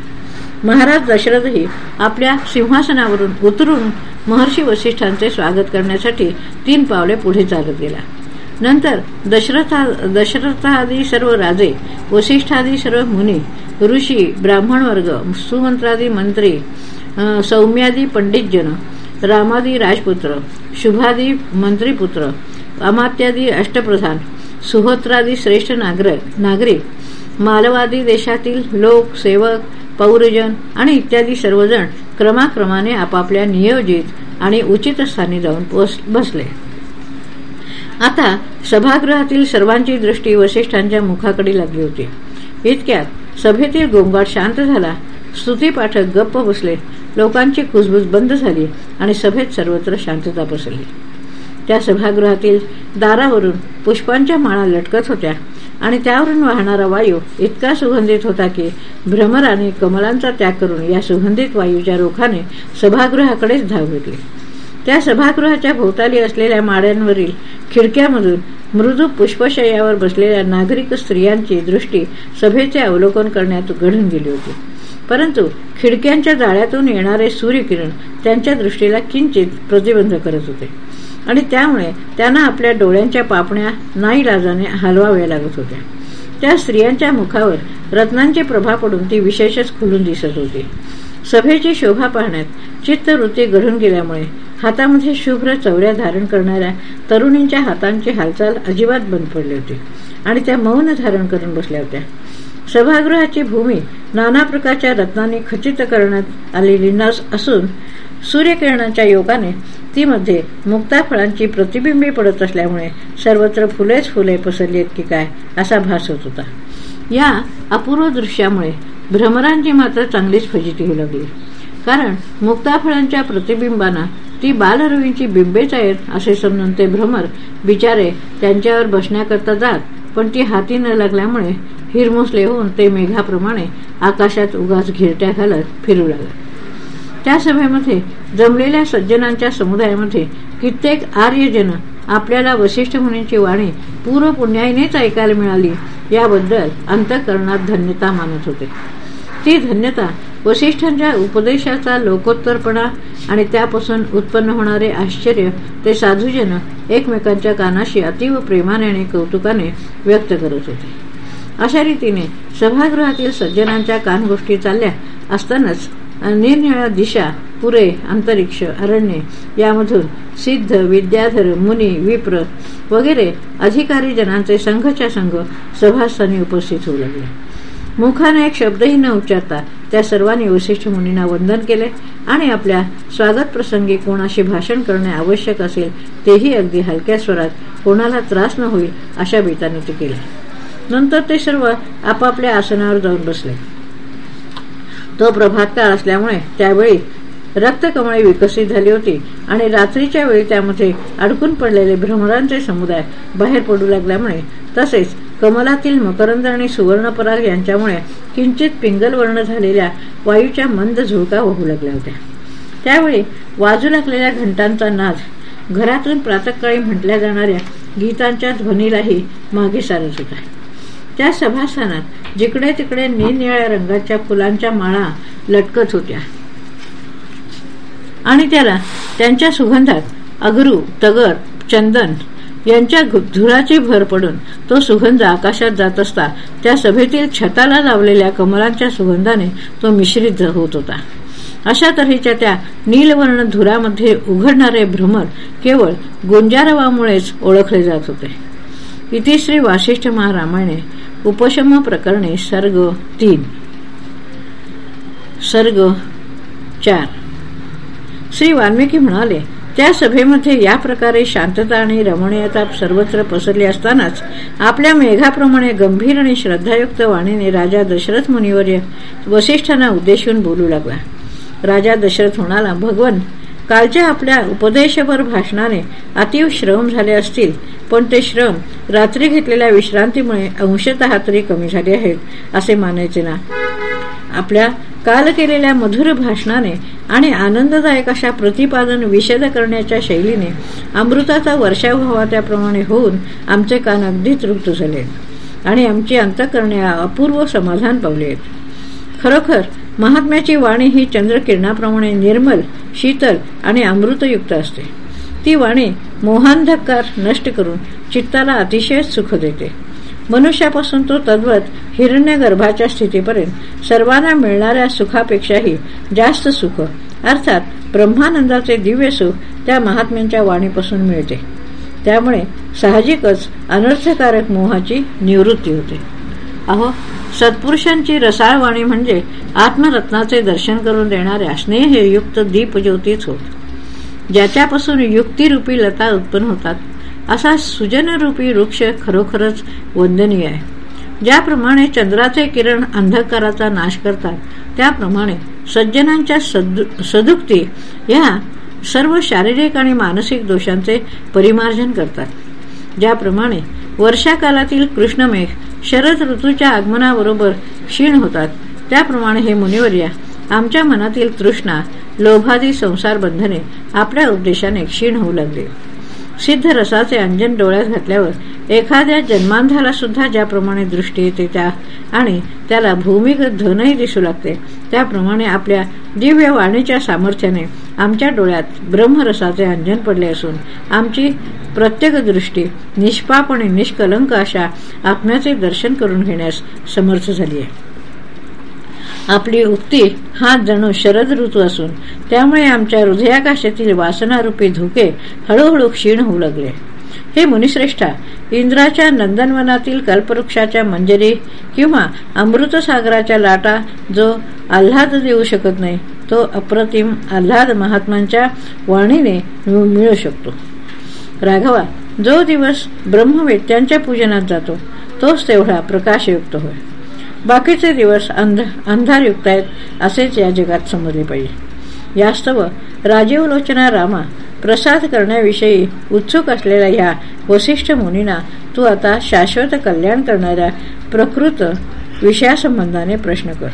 महाराज दशरथही आपल्या सिंहासनावरून उतरून महर्षी वसिष्ठांचे स्वागत करण्यासाठी तीन पावले पुढे चालत गेला. नंतर दशरथा दशरथादी सर्व राजे वसिष्ठादी सर्व मुनी ऋषी ब्राह्मण वर्ग सुमंत्रादी मंत्री सौम्यादी पंडितजन रामादी राजपुत्र शुभादी मंत्रीपुत्र अमात्यादी अष्टप्रधान सुहोत्रादी श्रेष्ठ नागरिक नागरिक मालवादी देशातील लोक सेवक पौरजन आणि इत्यादी सर्वजण क्रमाक्रमाने आपापल्या नियोजित आणि उचित स्थानी जाऊन बसले. आता सभागृहातील सर्वांची दृष्टी वसिष्ठांच्या मुखाकडे लागली होती. इतक्यात सभेतील गोंगाट शांत झाला. स्तुतीपाठक गप्प बसले. लोकांची कुजबूज बंद झाली आणि सभेत सर्वत्र शांतता पसरली. त्या सभागृहातील दारावरून पुष्पांच्या माळा लटकत होत्या आणि त्यावरून वाहणारा वायू इतका सुगंधित होता की भ्रमराने कमलांचा त्याग करून या सुगंधित वायूच्या रोखाने सभागृहाकडेच धाव घेतली. त्या सभागृहाच्या भोवताली असलेल्या माड्यांवरील खिडक्यामधून मृदू पुष्पशयावर बसलेल्या नागरिक स्त्रियांची दृष्टी सभेचे अवलोकन करण्यात घडून गेली होती. परंतु खिडक्यांच्या जाळ्यातून येणारे सूर्यकिरण त्यांच्या दृष्टीला किंचित प्रतिबंध करत होते. आणि त्यामुळे त्यांना आपल्या डोळ्यांच्या पापण्या नाईलाजाने हलवाव्या लागत होत्या. त्या स्त्रियांच्या मुखावर रत्नांचे प्रभा पडून ती विशेषच खुलून दिसत होती. सभेची शोभा पाहण्यात चित्तवृत्ती घडून गेल्यामुळे हातामध्ये शुभ्र चवऱ्या धारण करणाऱ्या तरुणींच्या हातांची हालचाल अजिबात बंद पडली होती. आणि त्या मौन धारण करून बसल्या होत्या. सभागृहाची भूमी नाना प्रकारच्या रत्नांनी खचित करण्यात आलेली नस असून सूर्यकिरणाच्या योगाने ती मध्ये मुक्ता फळांची प्रतिबिंबी पडत असल्यामुळे सर्वत्र फुलेच फुले पसरली आहेत की काय असा भास होत होता. या अपूर्व दृश्यामुळे भ्रमरांची मात्र चांगलीच फजिती होऊ लागली. कारण मुक्ताफळांच्या प्रतिबिंबांना ती बालरवींची बिंबेच आहेत असे समजून ते भ्रमर बिचारे त्यांच्यावर बसण्याकरता जात पण ती हाती न लागल्यामुळे हिरमुसले होऊन ते मेघाप्रमाणे आकाशात उगाच घिरट्या घालत फिरू लागले. त्या सभेमध्ये जमलेल्या सज्जनांच्या समुदायामध्ये कित्येक आर्यजन आपल्याला वशिष्ठ मुनींची वाणी पूर्व पुण्याईनेच ऐकायला मिळाली याबद्दल अंतकरणात धन्यता मानत होते. ती धन्यता वसिष्ठांच्या उपदेशाचा लोकोत्तरपणा आणि त्यापासून उत्पन्न होणारे आश्चर्य ते साधूजन एकमेकांच्या कानाशी अतीव प्रेमाने आणि कौतुकाने व्यक्त करत होते. अशा रीतीने सभागृहातील सज्जनांच्या कानगोष्टी चालल्या असतानाच निरनिळ्या दिशा पुरे अंतरिक्ष अरण्ये यामधून सिद्ध विद्याधर मुनी विप्र वगैरे अधिकारी जनांचे संघच्या संघ सभास्थानी उपस्थित होऊ लागले. मुखाने एक शब्दही न उच्चारता त्या सर्वांनी वशिष्ठ मुनींना वंदन केले आणि आपल्या स्वागत प्रसंगी कोणाशी भाषण करणे आवश्यक असेल तेही अगदी हलक्या स्वरात कोणाला त्रास न होईल अशा बेताने ते केले. नंतर ते सर्व आपापल्या आसनावर जाऊन बसले. तो प्रभात काळ असल्यामुळे त्यावेळी रक्तकमळे विकसित झाली होती आणि रात्रीच्या वेळी त्यामध्ये अडकून पडलेले भ्रमरांचे समुदाय बाहेर पडू लागल्यामुळे तसेच कमलातील मकरंद आणि सुवर्णपराग यांच्यामुळे किंचित पिंगलवर्ण झालेल्या वायूच्या मंद झुळका वाहू लागल्या होत्या. त्यावेळी वाजू लागलेल्या घंटांचा नाद घरातून प्रातकाळी म्हटल्या जाणाऱ्या गीतांच्या ध्वनीलाही मागे सारत होता. त्या सभास्थानात जिकडे तिकडे निरनिळ्या रंगाच्या फुलांच्या माळा लटकत होत्या. आणि त्याला त्यांच्या सुगंधात अगरू तगर चंदन यांच्या धुराची भर पडून तो सुगंध आकाशात जात असता त्या सभेतील छताला लावलेल्या कमलांच्या सुगंधाने तो मिश्रित होत होता. अशा तऱ्हेच्या त्या नीलवर्ण धुरामध्ये उघडणारे भ्रमर केवळ गुंजारवामुळेच ओळखले जात होते. इथे श्री वासिष्ठ महारामाने उपशम प्रकरणे सर्ग तीन. सर्ग चार. श्री वाल्मिकी म्हणाले त्या सभेमध्ये या प्रकारे शांतता आणि रमणीयता सर्वत्र पसरली असतानाच आपल्या मेघाप्रमाणे गंभीर आणि श्रद्धायुक्त वाणीने राजा दशरथ मुनिवर्य वसिष्ठांना उद्देशून बोलू लागला. राजा दशरथ म्हणाला भगवन कालच्या आपल्या उपदेशभर भाषणाने अतिव श्रम झाले असतील पण ते श्रम रात्री घेतलेल्या विश्रांतीमुळे अंशतः तरी कमी झाले आहेत असे मानायचे ना? आपल्या काल केलेल्या मधुर भाषणाने आणि आनंददायक अशा प्रतिपादन विषद करण्याच्या शैलीने अमृताचा वर्षाव व्हावा त्याप्रमाणे होऊन आमचे कान अगदी तृप्त झाले. आणि आमची अंतकरणे अपूर्व समाधान पावले. आहेत खरोखर महात्म्याची वाणी ही चंद्रकिरणाप्रमाणे निर्मल शीतल आणि अमृतयुक्त असते. ती वाणी मोहांधकार नष्ट करून चित्ताला अतिशय सुख देते. मनुष्यापासून तो तद्वत हिरण्य गर्भाच्या स्थितीपर्यंत सर्वांना मिळणाऱ्या सुखापेक्षाही जास्त सुख अर्थात ब्रह्मानंदाचे दिव्य सुख त्या महात्म्यांच्या वाणीपासून मिळते. त्यामुळे साहजिकच अनर्थकारक मोहाची निवृत्ती होते. अहो सत्पुरुषांची रसाळ वाणी म्हणजे आत्मरत्नाचे दर्शन करून देणाऱ्या स्नेहयुक्त दीपज्योतीच होत. ज्याच्यापासून युक्तिरूपी लता उत्पन्न होतात असा सुजनरूपी वृक्ष खरोखरच वंदनीय आहे. ज्याप्रमाणे चंद्राचे किरण अंधकाराचा नाश करतात त्याप्रमाणे सज्जनांच्या सदुक्ती या सर्व शारीरिक आणि मानसिक दोषांचे परिमार्जन करतात. ज्याप्रमाणे वर्षाकालातील कृष्णमेघ शरद ऋतूच्या आगमनाबरोबर क्षीण होतात त्याप्रमाणे हे मुनिवर्या आमच्या मनातील तृष्णा लोभादी संसार बंधने आपल्या उद्देशाने क्षीण होऊ लागले. सिद्ध रसाचे अंजन डोळ्यात घातल्यावर एखाद्या जन्मांधाला सुद्धा ज्याप्रमाणे दृष्टी येते त्या आणि त्याला भूमिगत धनही दिसू लागते. त्याप्रमाणे आपल्या दिव्य वाणीच्या सामर्थ्याने आमच्या डोळ्यात ब्रह्मरसाचे अंजन पडले असून आमची प्रत्येक दृष्टी निष्पाप आणि निष्कलंक अशा आत्म्याचे दर्शन करून घेण्यास समर्थ झाली आहे आपली उक्ती हा जणू शरद ऋतू असून त्यामुळे आमच्या हृदयाकाशातील वासनारूपी धुके हळूहळू क्षीण होऊ लागले. हे मुनिश्रेष्ठा इंद्राच्या नंदनवनातील कल्पवृक्षाच्या मंजरी किंवा अमृतसागराच्या लाटा जो आल्हाद देऊ शकत नाही तो अप्रतिम आल्हाद महात्मांच्या वाणीने मिळू शकतो. राघवा जो दिवस ब्रह्मवेत्यांच्या पूजनात जातो तोच तेवढा प्रकाशयुक्त होय. बाकीचे दिवस अंध अंधारयुक्त आहेत असेच या जगात समजले पाहिजे यास्तव राजीवलोचना रामा प्रसाद करण्याविषयी उत्सुक असलेल्या ह्या वसिष्ठ मुनींना तू आता शाश्वत कल्याण करणाऱ्या प्रकृत विषयासंबंधाने प्रश्न कर.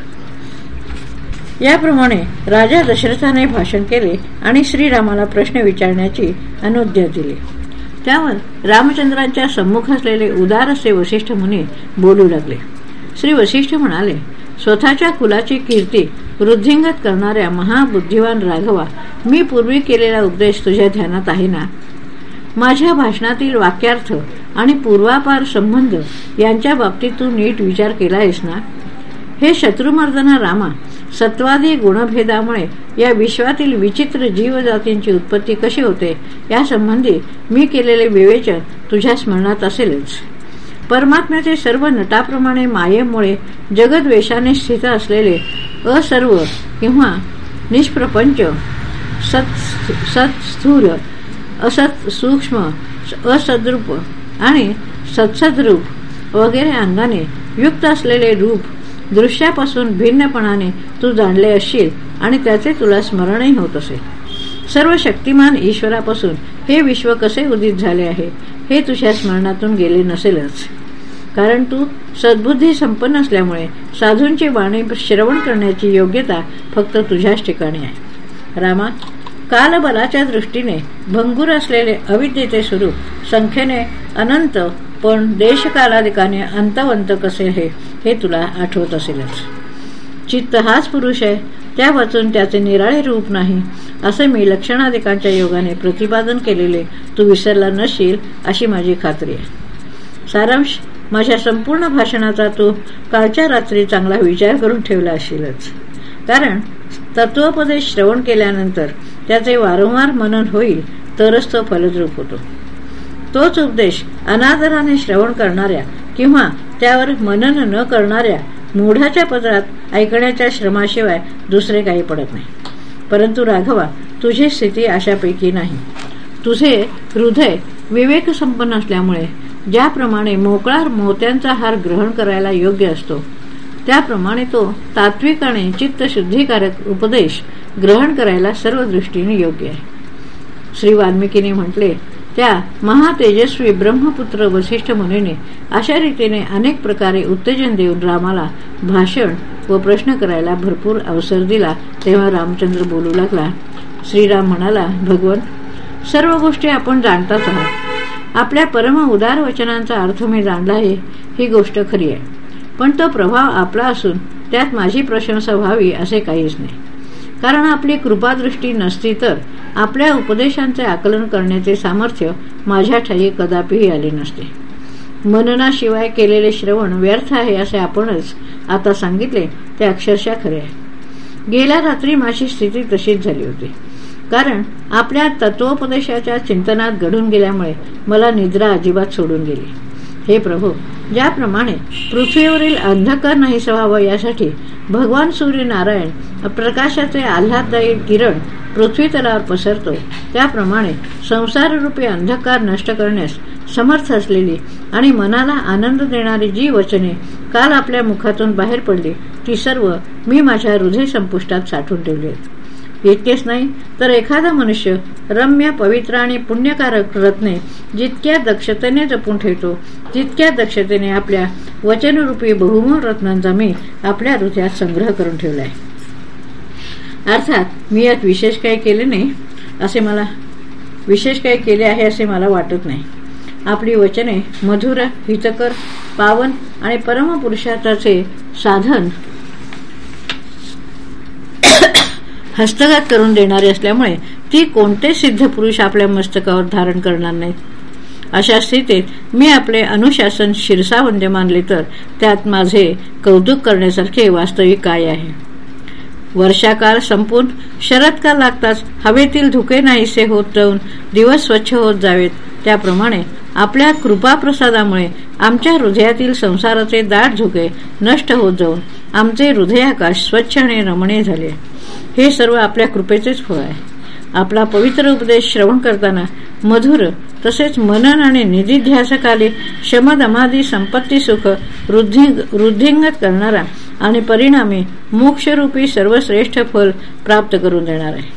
याप्रमाणे राजा दशरथाने भाषण केले आणि श्रीरामाला प्रश्न विचारण्याची अनुज्ञा दिली. त्यावर रामचंद्रांच्या सम्मुख असलेले उदार असे वशिष्ठ मुनी बोलू लागले. श्री वशिष्ठ म्हणाले स्वतःच्या कुलाची कीर्ती वृद्धिंगत करणाऱ्या महाबुद्धिवान राघवा मी पूर्वी केलेला उपदेश तुझ्या ध्यानात आहे ना? माझ्या भाषणातील वाक्यार्थ आणि पूर्वापार संबंध यांच्या बाबतीत तू नीट विचार केला आहेस ना? हे शत्रुमर्दना रामा सत्वादी गुणभेदामुळे या विश्वातील विचित्र जीवजातींची उत्पत्ती कशी होते यासंबंधी मी केलेले विवेचन तुझ्या स्मरणात असेलच. परमात्म्याचे सर्व नटाप्रमाणे मायेमुळे जगद्वेषाने स्थित असलेले असर्व किंवा निष्प्रपंच सत् सत्स्थूर असत सूक्ष्म असद्रूप आणि सत्सद्रूप वगैरे अंगाने युक्त असलेले रूप दृश्यापासून भिन्नपणाने तू जाणले असशील आणि त्याचे तुला स्मरणही होत असेल सर्व शक्तिमान ईश्वरापासून हे विश्व कसे उदित झाले आहे हे तुझ्या स्मरणातून गेले नसेलच. कारण तू सद्बुद्धी संपन्न असल्यामुळे साधूंची वाणी श्रवण करण्याची योग्यता फक्त तुझ्याच ठिकाणी आहे. रामा कालबलाच्या दृष्टीने भंगूर असलेले अविद्येचे स्वरूप संख्येने अनंत पण देशकालाधिकाने अंतवंत कसे आहे हे तुला आठवत असेलच. चित्त हाच पुरुष आहे त्या वाचून त्याचे निराळे रूप नाही. असे मी लक्षणाधिकांच्या योगाने प्रतिपादन केलेले तू विसरला नशील अशी माझी खात्री आहे. सारांश माझ्या संपूर्ण भाषणाचा तू कालच्या रात्री चांगला विचार करून ठेवला असेलच. कारण तत्वोपदेश श्रवण केल्यानंतर त्याचे वारंवार मनन होईल तरच तो फलद्रूप होतो. तोच उपदेश अनादराने श्रवण करणाऱ्या किंवा त्यावर मनन न करणाऱ्या मूढाच्या पत्रात ऐकण्याच्या श्रमाशिवाय दुसरे काही पडत नाही. परंतु राघवा तुझी स्थिती अशापैकी नाही. तुझे हृदय विवेक संपन्न असल्यामुळे ज्याप्रमाणे मोकळा मोत्यांचा हार ग्रहण करायला योग्य असतो त्याप्रमाणे तो तात्विक आणि चित्तशुद्धीकारक उपदेश ग्रहण करायला सर्व दृष्टीने योग्य आहे. श्री वाल्मिकीने म्हटले त्या महातेजस्वी ब्रह्मपुत्र वसिष्ठ मुनीने अशा रीतीने अनेक प्रकारे उत्तेजन देऊन रामाला भाषण व प्रश्न करायला भरपूर अवसर दिला. तेव्हा रामचंद्र बोलू लागला. श्रीराम म्हणाला भगवन सर्व गोष्टी आपण जाणताच आहात. आपल्या परम उदार वचनांचा अर्थ मी जाणला आहे. ही गोष्ट खरी आहे. पण तो प्रभाव आपला असून त्यात माझी प्रशंसा व्हावी असे काहीच नाही. कारण आपली कृपादृष्टी नसती तर आपल्या उपदेशांचे आकलन करण्याचे सामर्थ्य माझ्या ठाई कदापिही आले नसते. मननाशिवाय केलेले श्रवण व्यर्थ आहे असे आपणच आता सांगितले ते अक्षरशः खरे आहे. गेल्या रात्री माझी स्थिती तशीच झाली होती. कारण आपल्या तत्वोपदेशाच्या चिंतनात घडून गेल्यामुळे मला निद्रा अजिबात सोडून गेली. हे प्रभू ज्याप्रमाणे पृथ्वीवरील अंधकार नाही व्हावं यासाठी भगवान सूर्यनारायण प्रकाशाचे आल्हाददायी किरण पृथ्वी तलावर पसरतो. त्याप्रमाणे संसाररूपी अंधकार नष्ट करण्यास समर्थ असलेली आणि मनाला आनंद देणारी जी वचने काल आपल्या मुखातून बाहेर पडली ती सर्व मी माझ्या हृदय संपुष्टात साठवून ठेवली आहेत. इतकेच नाही तर एखादा मनुष्य रम्य पवित्र आणि पुण्यकारक रत्ने जितक्या दक्षतेने जपून ठेवतो तितक्या दक्षतेने आपल्या वचनरूपी बहुमूल रत्नांचा मी आपल्या हृदयात संग्रह करून ठेवलाय. अर्थात मी यात विशेष काही केले नाही असे मला विशेष काही केले आहे असे मला वाटत नाही. आपली वचने मधुर हितकर पावन आणि परमपुरुषाचे साधन हस्तगत करून देणारी असल्यामुळे ती कोणते सिद्ध पुरुष आपल्या मस्तकावर धारण करणार नाहीत. अशा स्थितीत मी आपले अनुशासन शिरसावंद्य मानले तर त्यात माझे कौतुक करण्यासारखे वास्तविक काय आहे? वर्षाकाळ संपून शरदकाळ लागताच हवेतील धुके नाहीसे होत जाऊन दिवस स्वच्छ होत जावेत. त्याप्रमाणे आपल्या कृपाप्रसादामुळे आमच्या हृदयातील संसाराचे दाट झुके नष्ट होत जाऊन आमचे हृदयाकाश स्वच्छ आणि रमणीय झाले. हे सर्व आपल्या कृपेचेच फळ आहे. आपला पवित्र उपदेश श्रवण करताना मधुर तसेच मनन आणि निधीध्यासकाली शमदमादी संपत्ती सुख वृद्धिंगत करणारा आणि परिणामी मोक्षरूपी सर्वश्रेष्ठ फल प्राप्त करून देणार आहे.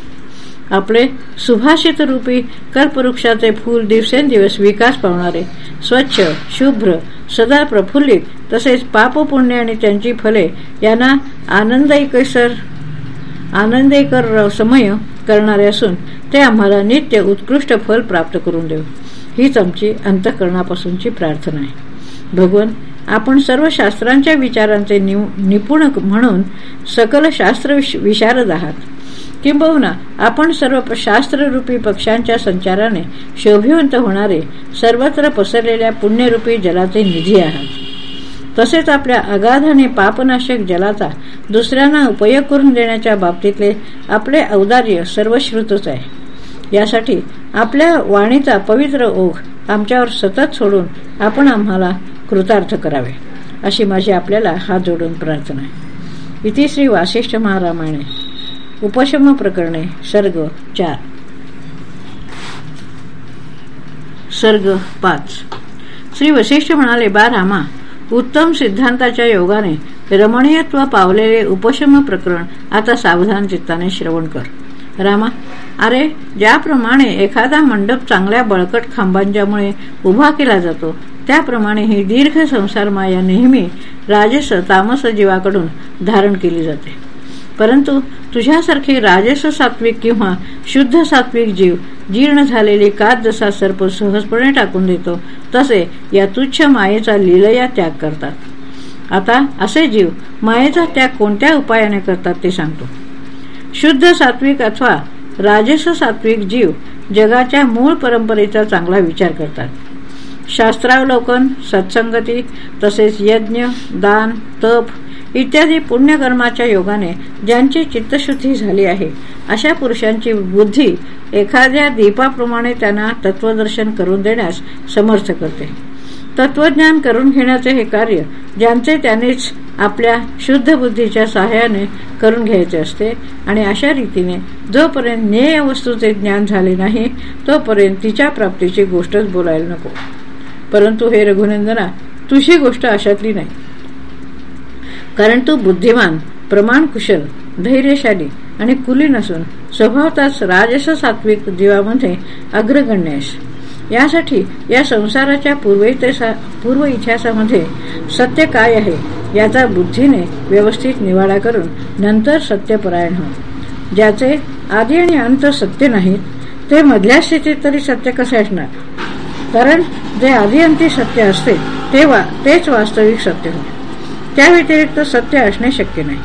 आपले सुभाषित रूपी कर्पवृक्षाचे फूल दिवसेंदिवस विकास पावणारे स्वच्छ शुभ्र सदा प्रफुल्लित तसेच पापपुण्य आणि त्यांची फले यांना आनंदईकसर आनंदेकर समय करणारे असून ते आम्हाला नित्य उत्कृष्ट फल प्राप्त करून देऊ. हीच आमची अंतःकरणापासूनची प्रार्थना आहे. भगवान आपण सर्व शास्त्रांच्या विचारांचे निपुण म्हणून सकल शास्त्र विशारद आहात. किंबहुना आपण सर्व शास्त्ररूपी पक्षांच्या संचाराने शोभिवंत होणारे सर्वत्र पसरलेल्या पुण्यरूपी जलाचे निधी आहात. तसेच आपल्या अगाध आणि पापनाशक जलाचा दुसऱ्यांना उपयोग करून देण्याच्या बाबतीतले आपले औदार्य सर्वश्रुतच आहे. यासाठी आपल्या वाणीचा पवित्र ओघ आमच्यावर सतत सोडून आपण आम्हाला कृतार्थ करावे अशी माझी आपल्याला हात जोडून प्रार्थना आहे. इथे श्री वासिष्ठ महारामाने उपशम प्रकरणे सर्ग चार. सर्ग पाच. श्री वशिष्ठ म्हणाले बा रामा उत्तम सिद्धांताच्या योगाने रमणीयत्व पावलेले उपशम प्रकरण आता सावधान चित्ताने श्रवण कर. रामा अरे ज्याप्रमाणे एखादा मंडप चांगल्या बळकट खांबांच्यामुळे उभा केला जातो त्याप्रमाणे ही दीर्घ संसार माया नेहमी राजस तामस जीवाकडून धारण केली जाते. परंतु तुझ्यासारखे राजस सात्विक किंवा शुद्ध सात्विक जीव जीर्ण झालेली कात जसा सर्प सहजपणे टाकून देतो. तसे या तुच्छ मायेचा लिलया त्याग करतात. आता असे जीव मायेचा त्याग कोणत्या उपायाने करतात ते सांगतो. शुद्ध सात्विक अथवा राजस सात्विक जीव जगाच्या मूळ परंपरेचा चांगला विचार करतात. शास्त्रावलोकन सत्संगती तसेच यज्ञ दान तप इत्यादी पुण्यकर्माच्या योगाने ज्यांची चित्तशुद्धी झाली आहे अशा पुरुषांची बुद्धी एखाद्या दीपाप्रमाणे त्यांना तत्वदर्शन करून देण्यास समर्थ करते. तत्वज्ञान करून घेण्याचे हे कार्य ज्यांचे त्यांनीच आपल्या शुद्ध बुद्धीच्या सहाय्याने करून घ्यायचे असते आणि अशा रीतीने जोपर्यंत ज्ञेय वस्तूचे ज्ञान झाले नाही तोपर्यंत तिच्या प्राप्तीची गोष्टच बोलायला नको. परंतु हे रघुनंदना तुझी गोष्ट अशातली नाही. कारण तू बुद्धिमान प्रमाण कुशल धैर्यशाली आणि कुलीन असून स्वभावताच राजस सात्विक जीवामध्ये अग्रगण्यस यासाठी या संसाराच्या पूर्व इतिहासामध्ये सत्य काय आहे याचा बुद्धीने व्यवस्थित निवाडा करून नंतर सत्यपरायण हो ज्याचे आधी आणि अंत सत्य नाहीत ते मधल्या स्थितीत तरी सत्य कसे असणार? कारण जे आधी अंती सत्य असते तेव्हा तेच वास्तविक सत्य होते त्या व्यतिरिक्त सत्य असणे शक्य नाही.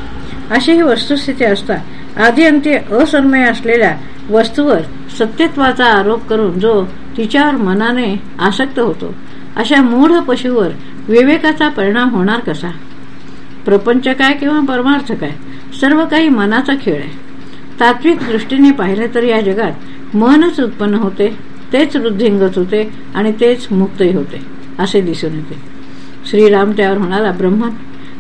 अशी ही वस्तुस्थिती असता आधी अंती असन्मय असलेल्या वस्तूवर सत्यत्वाचा आरोप करून जो तिच्यावर मनाने आसक्त होतो अशा मूढ पशुवर विवेकाचा परिणाम होणार कसा? प्रपंच काय किंवा परमार्थ काय? सर्व काही मनाचा खेळ आहे. तात्विक दृष्टीने पाहिले तर या जगात मनच उत्पन्न होते तेच वृद्धिंगत होते आणि तेच मुक्तही होते असे दिसून येते. श्रीराम त्यावर म्हणाला ब्रह्मन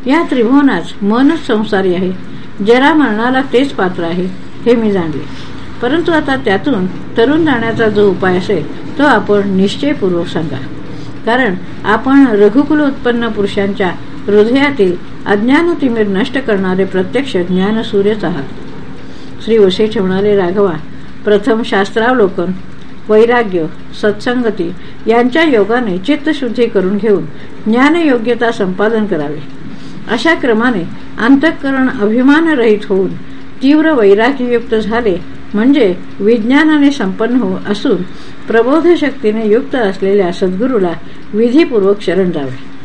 या त्रिभुवनात मनच संसारी आहे. जरा मरणाला तेच पात्र आहे हे मी जाणले. परंतु आता त्यातून तरुण जाण्याचा जो उपाय असेल तो आपण निश्चयपूर्वक सांगा. कारण आपण रघुकुल उत्पन्न पुरुषांच्या हृदयातील अज्ञान तिमीर नष्ट करणारे प्रत्यक्ष ज्ञान सूर्यच आहात. श्री वशिष्ठ म्हणाले राघवा प्रथम शास्त्रावलोकन वैराग्य सत्संगती यांच्या योगाने चित्तशुद्धी करून घेऊन ज्ञानयोग्यता संपादन करावे. अशा क्रमाने अंतःकरण अभिमानरहित होऊन तीव्र वैराग्ययुक्त झाले म्हणजे विज्ञानाने संपन्न हो असून प्रबोध शक्तीने युक्त असलेल्या सद्गुरूला विधीपूर्वक शरण जावे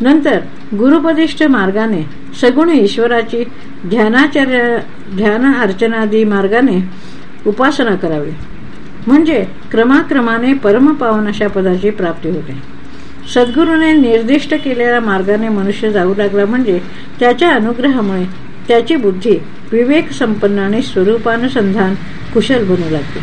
नंतर गुरुपदिष्ट मार्गाने सगुण ईश्वराची ध्यानाचार्य ध्यान अर्चनादी मार्गाने उपासना करावी. म्हणजे क्रमाक्रमाने परमपावन अशा पदाची प्राप्ती होते. सद्गुरूने निर्दिष्ट केलेल्या मार्गाने मनुष्य जाऊ लागला म्हणजे त्याच्या अनुग्रहामुळे त्याची बुद्धी विवेक संपन्न आणि स्वरूपानुसंधान कुशल बनू लागते.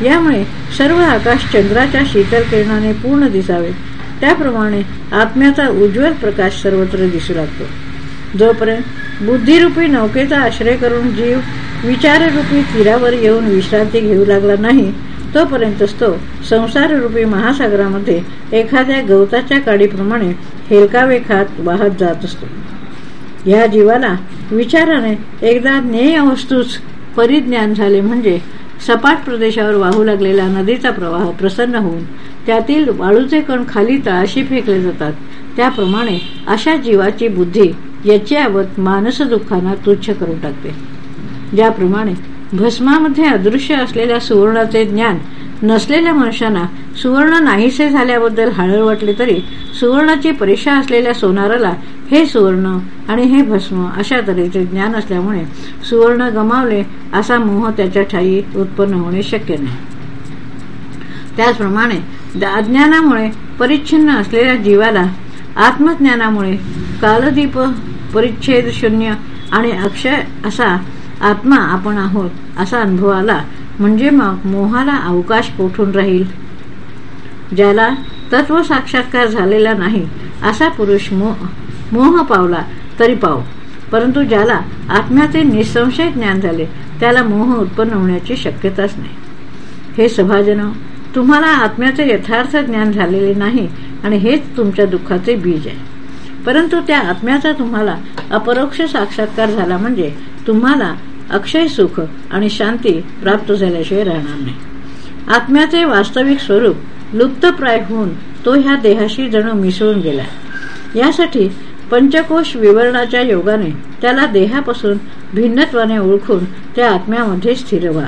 यामुळे सर्व आकाश चंद्राच्या शीतल किरणाने पूर्ण दिसावे. त्याप्रमाणे आत्म्याचा उज्ज्वल प्रकाश सर्वत्र दिसू लागतो. जोपर्यंत बुद्धिरूपी नौकेचा आश्रय करून जीव विचाररूपी तीरावर येऊन विश्रांती घेऊ लागला नाही तोपर्यंतच तो संसाररूपी महासागरामध्ये एखाद्या गवताच्या काडीप्रमाणे हेलकावेखात वाहत जात असतो. या जीवाला विचाराने एकदा ज्ञेय वस्तूच परिज्ञान झाले म्हणजे सपाट प्रदेशावर वाहू लागलेला नदीचा प्रवाह प्रसन्न होऊन त्यातील वाळूचे कण खाली तळाशी फेकले जातात. त्याप्रमाणे अशा जीवाची बुद्धी याच्यावत मानस दुःखांना तुच्छ करून टाकते. ज्याप्रमाणे भस्मामध्ये अदृश्य असलेल्या सुवर्णाचे ज्ञान नसलेल्या मनुष्याना सुवर्ण नाहीसे झाल्याबद्दल हळहळ वाटले तरी सुवर्णाची परीक्षा असलेल्या सोनाराला हे सुवर्ण आणि हे भस्म अशा तऱ्हेचे ज्ञान असल्यामुळे सुवर्ण गमावले असा मोह त्याच्या ठाई उत्पन्न होणे शक्य नाही. त्याचप्रमाणे अज्ञानामुळे परिच्छिन्न असलेल्या जीवाला आत्मज्ञानामुळे कालदीप परिच्छेद शून्य आणि अक्षय असा आत्मा आपण आहोत असा अनुभव आला म्हणजे मग मोहाला अवकाश कोठून राहील? ज्याला तत्व साक्षात्कार झालेला नाही असा पुरुष मोह पावला तरी पाव. परंतु ज्याला आत्म्याचे निसंशय ज्ञान झाले त्याला मोह उत्पन्न होण्याची शक्यताच नाही. हे सभाजन तुम्हाला आत्म्याचे यथार्थ ज्ञान झालेले नाही आणि हेच तुमच्या दुःखाचे बीज आहे. परंतु त्या आत्म्याचा तुम्हाला अपरोक्ष साक्षात्कार झाला म्हणजे तुम्हाला अक्षय सुख आणि शांती प्राप्त झाल्याशिवाय राहणार नाही. आत्म्याचे वास्तविक स्वरूप लुप्तप्राय होऊन तो ह्या देहाशी जणू मिसळून गेला. यासाठी पंचकोश विवरणाच्या योगाने त्याला देहापासून भिन्नत्वाने ओळखून त्या आत्म्यामध्ये स्थिर व्हा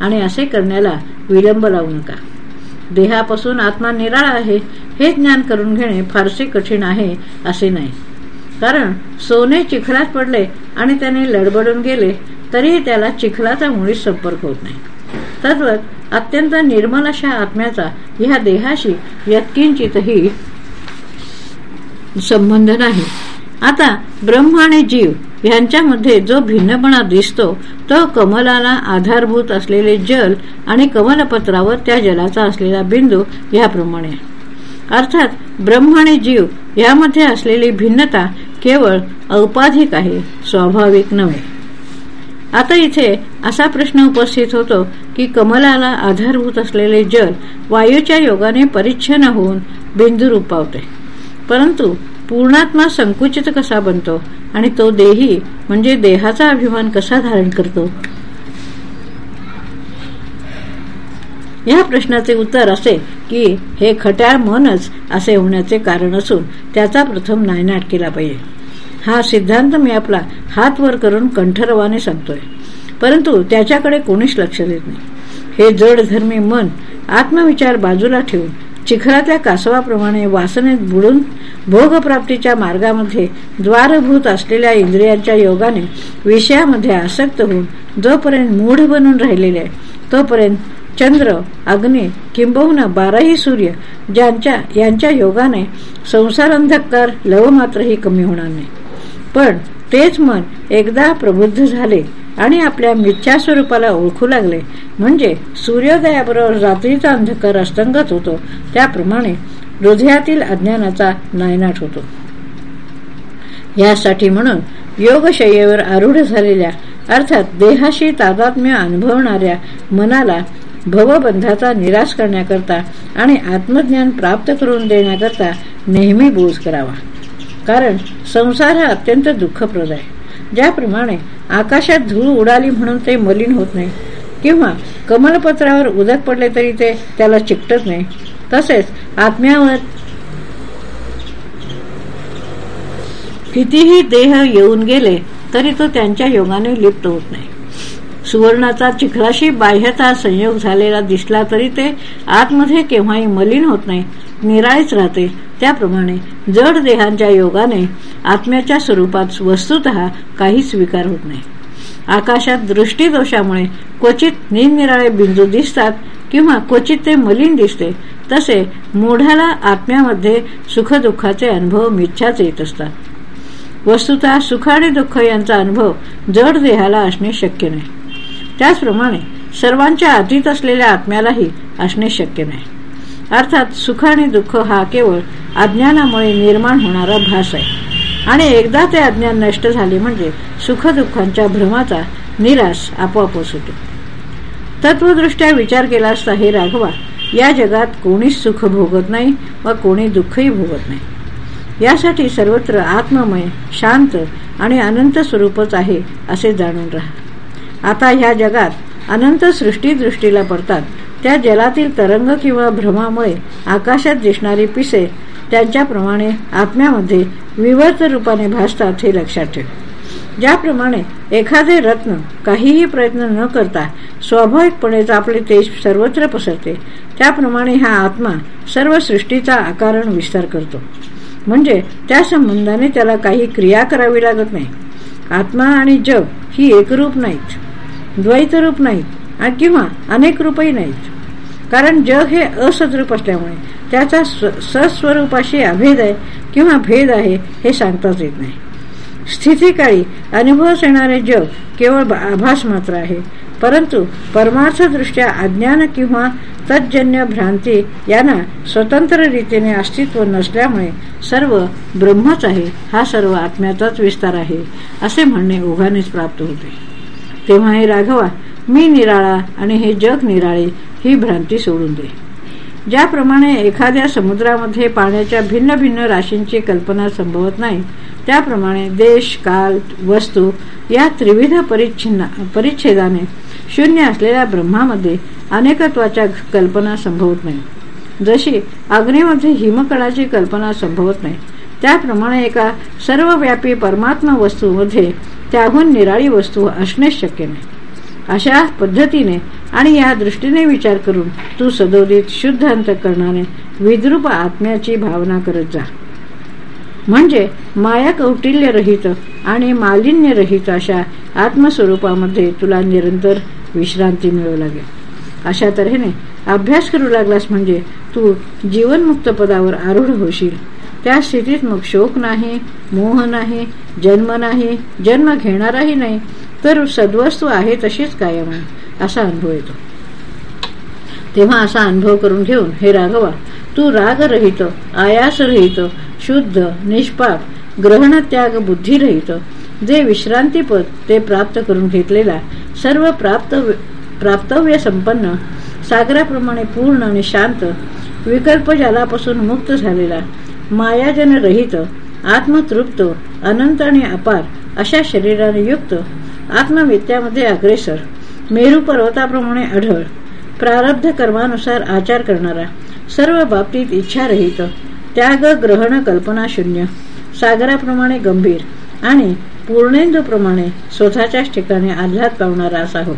आणि असे करण्याला विलंब लावू नका. देहापासून आत्मा निराळा आहे हे ज्ञान करून घेणे फारसे कठीण आहे असे नाही. कारण सोने चिखलात पडले आणि त्याने लडबडून गेले तरीही त्याला चिखलाचा मुळीच संपर्क होत नाही. तद्वत अत्यंत निर्मल अशा आत्म्याचा ह्या देहाशी यत्किंचितही संबंध नाही. आता ब्रह्म आणि जीव यांच्यामध्ये जो भिन्नपणा दिसतो तो कमलाला आधारभूत असलेले जल आणि कमलपत्रावर त्या जलाचा असलेला बिंदू याप्रमाणे अर्थात ब्रह्म आणि जीव यामध्ये असलेली भिन्नता केवळ औपाधिक आहे स्वाभाविक नव्हे. आता इथे असा प्रश्न उपस्थित होतो की कमलाला आधारभूत असलेले जल वायूच्या योगाने परिच्छन होऊन बिंदू रूप पावते परंतु पूर्णात्मा संकुचित कसा बनतो आणि तो देही म्हणजे देहाचा अभिमान कसा धारण करतो? या प्रश्नाचे उत्तर असे की हे खट्याळ मनच असे होण्याचे कारण असून त्याचा प्रथम नायनाट केला पाहिजे. हा सिद्धांत मी आपला हात वर करून कंठरवाने सांगतोय. परंतु त्याच्याकडे कोणीच लक्ष देत नाही. हे जड धर्मी मन आत्मविचार बाजूला ठेवून चिखरातल्या कासवाप्रमाणे वासनेत बुडून भोगप्राप्तीच्या मार्गामध्ये द्वारभूत असलेल्या इंद्रियांच्या योगाने विषयामध्ये आसक्त होऊन जोपर्यंत मूढ बनून राहिलेले आहे तोपर्यंत चंद्र अग्नी किंबहुना बाराही सूर्य ज्यांच्या यांच्या योगाने संसार अंधकार कमी होणार नाही. पण तेच मन एकदा प्रबुद्ध झाले आणि आपल्या मिथ्या स्वरूपाला ओळखू लागले. म्हणजे सूर्योदयाबरोबर रात्रीचा अंधकार अस्तंगत होतो. त्याप्रमाणे हृदयातील अज्ञानाचा नायनाट होतो. यासाठी म्हणून योगशय्येवर आरूढ झालेल्या अर्थात देहाशी तादात्म्य अनुभवणाऱ्या मनाला भवबंधाचा निराश करण्याकरता आणि आत्मज्ञान प्राप्त करून देण्याकरता नेहमी बोध करावा. कारण संसार हा अत्यंत दुःखप्रद आहे. ज्याप्रमाणे आकाशात धूळ उडाली म्हणून ते मलिन होत नाही किंवा कमलपत्रावर उदक पडले तरी ते त्याला चिकटत नाही. तसेच आत्म्यावर कितीही देह येऊन गेले तरी तो त्यांच्या योगाने लिप्त होत नाही. सुवर्णाचा चिखलाशी बाह्यता संयोग झालेला दिसला तरी ते आतमध्ये केव्हाही मलिन होत नाही निराळीच राहते. त्याप्रमाणे जड देहांच्या योगाने आत्म्याच्या स्वरूपात वस्तुत काहीच स्वीकार होत नाही. आकाशात दृष्टीदोषामुळे क्वचित निरनिराळे बिंदू दिसतात किंवा क्वचित ते मलिन दिसते तसे मोढ्याला आत्म्यामध्ये सुखदुःखाचे अनुभव मिच्छाच येत असतात. वस्तुतः सुख आणि दुःख यांचा अनुभव जड देहाला असणे शक्य नाही. त्याचप्रमाणे सर्वांच्या अतीत असलेल्या आत्म्यालाही असणे शक्य नाही. अर्थात सुख आणि दुःख हा केवळ अज्ञानामुळे निर्माण होणारा भास आहे. आणि एकदा ते अज्ञान नष्ट झाले म्हणजे सुखदुःखांच्या भ्रमाचा निराश आपोआपच होतो. तत्वदृष्ट्या विचार केला असता हे राघवा या जगात कोणीच सुख भोगत नाही व कोणी दुःखही भोगत नाही. यासाठी सर्वत्र आत्ममय शांत आणि अनंत स्वरूपच आहे असे जाणून राहा. आता ह्या जगात अनंत सृष्टी दृष्टीला पडतात. त्या जलातील तरंग किंवा भ्रमामुळे आकाशात दिसणारी पिसे त्यांच्याप्रमाणे आत्म्यामध्ये विवर्त रूपाने भासतात हे लक्षात ठेव. ज्याप्रमाणे एखादे रत्न काहीही प्रयत्न न करता स्वाभाविकपणेच आपले तेज सर्वत्र पसरते त्याप्रमाणे हा आत्मा सर्व सृष्टीचा आकारण विस्तार करतो. म्हणजे त्या संबंधाने त्याला काही क्रिया करावी लागत नाही. आत्मा आणि जग ही एकरूप नाहीत. द्वैतरूप नाहीत किंवा अनेक रूपही नाहीत. कारण जग हे असद्रूप असल्यामुळे त्याचा सस्वरूपाशी अभेद आहे किंवा भेद आहे हे सांगताच येत नाही. स्थितीकाळी अनुभवास येणारे जग केवळ आभास मात्र आहे. परंतु परमार्थदृष्ट्या अज्ञान किंवा तज्जन्य भ्रांती यांना स्वतंत्र रीतीने अस्तित्व नसल्यामुळे सर्व ब्रह्मच आहे हा सर्व आत्म्याचाच विस्तार आहे असे म्हणणे ओघानेच प्राप्त होते. तेव्हा हे राघवा मी निराळा आणि हे जग निराळे ही भ्रांती सोडून दे. ज्याप्रमाणे एखाद्या समुद्रामध्ये पाण्याच्या भिन्न भिन्न राशींची कल्पना संभवत नाही त्याप्रमाणे देश काल वस्तू या त्रिविध परिच्छिन्ना परिच्छेदाने शून्य असलेल्या ब्रह्मामध्ये अनेकत्वाच्या कल्पना संभवत नाही. जशी अग्नीमध्ये हिमकणाची कल्पना संभवत नाही त्याप्रमाणे एका सर्वव्यापी परमात्मा वस्तूमध्ये त्याहून निराळी वस्तू असणे शक्य नाही. अशा पद्धतीने आणि या दृष्टीने विचार करून तू सदोदित शुद्ध अंतकरणाने विद्रूप आत्म्याची भावना करत जा. म्हणजे माया कौटिल्य रहित आणि मालिन्य रहित अशा आत्मस्वरूपामध्ये तुला निरंतर विश्रांती मिळू लागेल. अशा तऱ्हेने अभ्यास करू लागलास म्हणजे तू जीवनमुक्त पदावर आरूढ होशील. त्या स्थितीत मग शोक नाही मोह नाही जन्म नाही जन्म घेणाराही नाही तर सद्वस्तू आहे तशीच कायम आहे असा अनुभव येतो. तेव्हा असा अनुभव करून घेऊन हे राघवा तू राग रहित आयास रहित शुद्ध निष्पाप ग्रहण त्याग बुद्धी रहित जे विश्रांतीपद ते प्राप्त करून घेतलेला सर्व प्राप्त प्राप्तव्य संपन्न सागराप्रमाणे पूर्ण आणि शांत विकल्प जालापासून मुक्त झालेला मायाजन रहित आत्मतृप्त अनंत आणि अपार अशा शरीराने युक्त आत्मविद्यामध्ये अग्रेसर मेरू पर्वताप्रमाणे आढळ प्रारब्ध कर्मानुसार आचार करणारा सर्व बाबतीत इच्छारहित त्याग ग्रहण कल्पना शून्य सागराप्रमाणे गंभीर आणि पूर्णेंदूप्रमाणे स्वतःच्याच ठिकाणी आल्हाद पावणारा असा हो.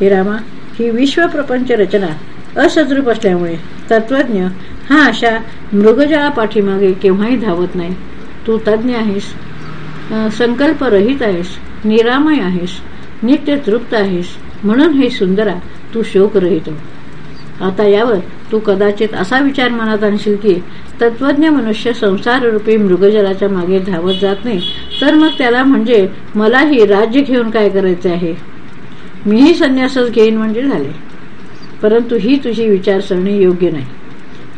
हिरामा ही विश्वप्रपंच रचना असद्रूप असल्यामुळे तत्वज्ञ हा अशा मृगजळा पाठीमागे केव्हाही धावत नाही. तू तज्ज्ञ आहेस. संकल्परहित आहेस. निरामय आहेस. नित्य तृप्त आहेस. म्हणून हे सुंदरा तू शोक रहितो आता यावर तू कदाचित असा विचार मनात आणशील की तत्वज्ञ मनुष्य संसार रूपी मृगजलाच्या मागे धावत जात नाही तर मग त्याला म्हणजे मलाही राज्य घेऊन काय करायचे आहे? मीही संन्यासच घेईन म्हणजे झाले. परंतु ही तुझी विचारसरणी योग्य नाही.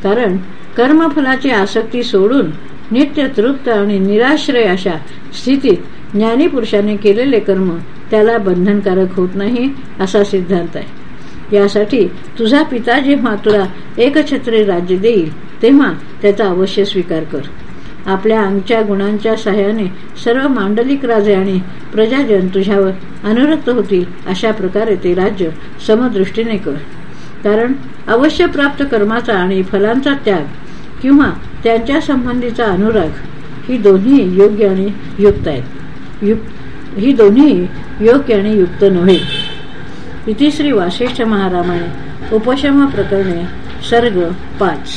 कारण कर्मफलाची आसक्ती सोडून नित्य तृप्त आणि निराश्रय अशा स्थितीत ज्ञानीपुरुषाने केलेले कर्म त्याला बंधनकारक होत नाही असा सिद्धांत आहे. यासाठी तुझा पिता जेव्हा तुला एकछत्री राज्य देईल तेव्हा त्याचा अवश्य स्वीकार कर. आपल्या अंगच्या गुणांच्या सहाय्याने सर्व मांडलिक राजे आणि प्रजाजन तुझ्यावर अनुरक्त होतील अशा प्रकारे ते राज्य समदृष्टीने कर. कारण अवश्य प्राप्त कर्माचा आणि फलांचा त्याग किंवा त्यांच्या संबंधीचा अनुराग ही दोन्ही योग्य आणि युक्त आहेत. ही दोन्ही योग्य आणि युक्त नव्हे. इथे श्री वासिष्ठ महारामाने उपशमा प्रकरणे सर्ग पाच.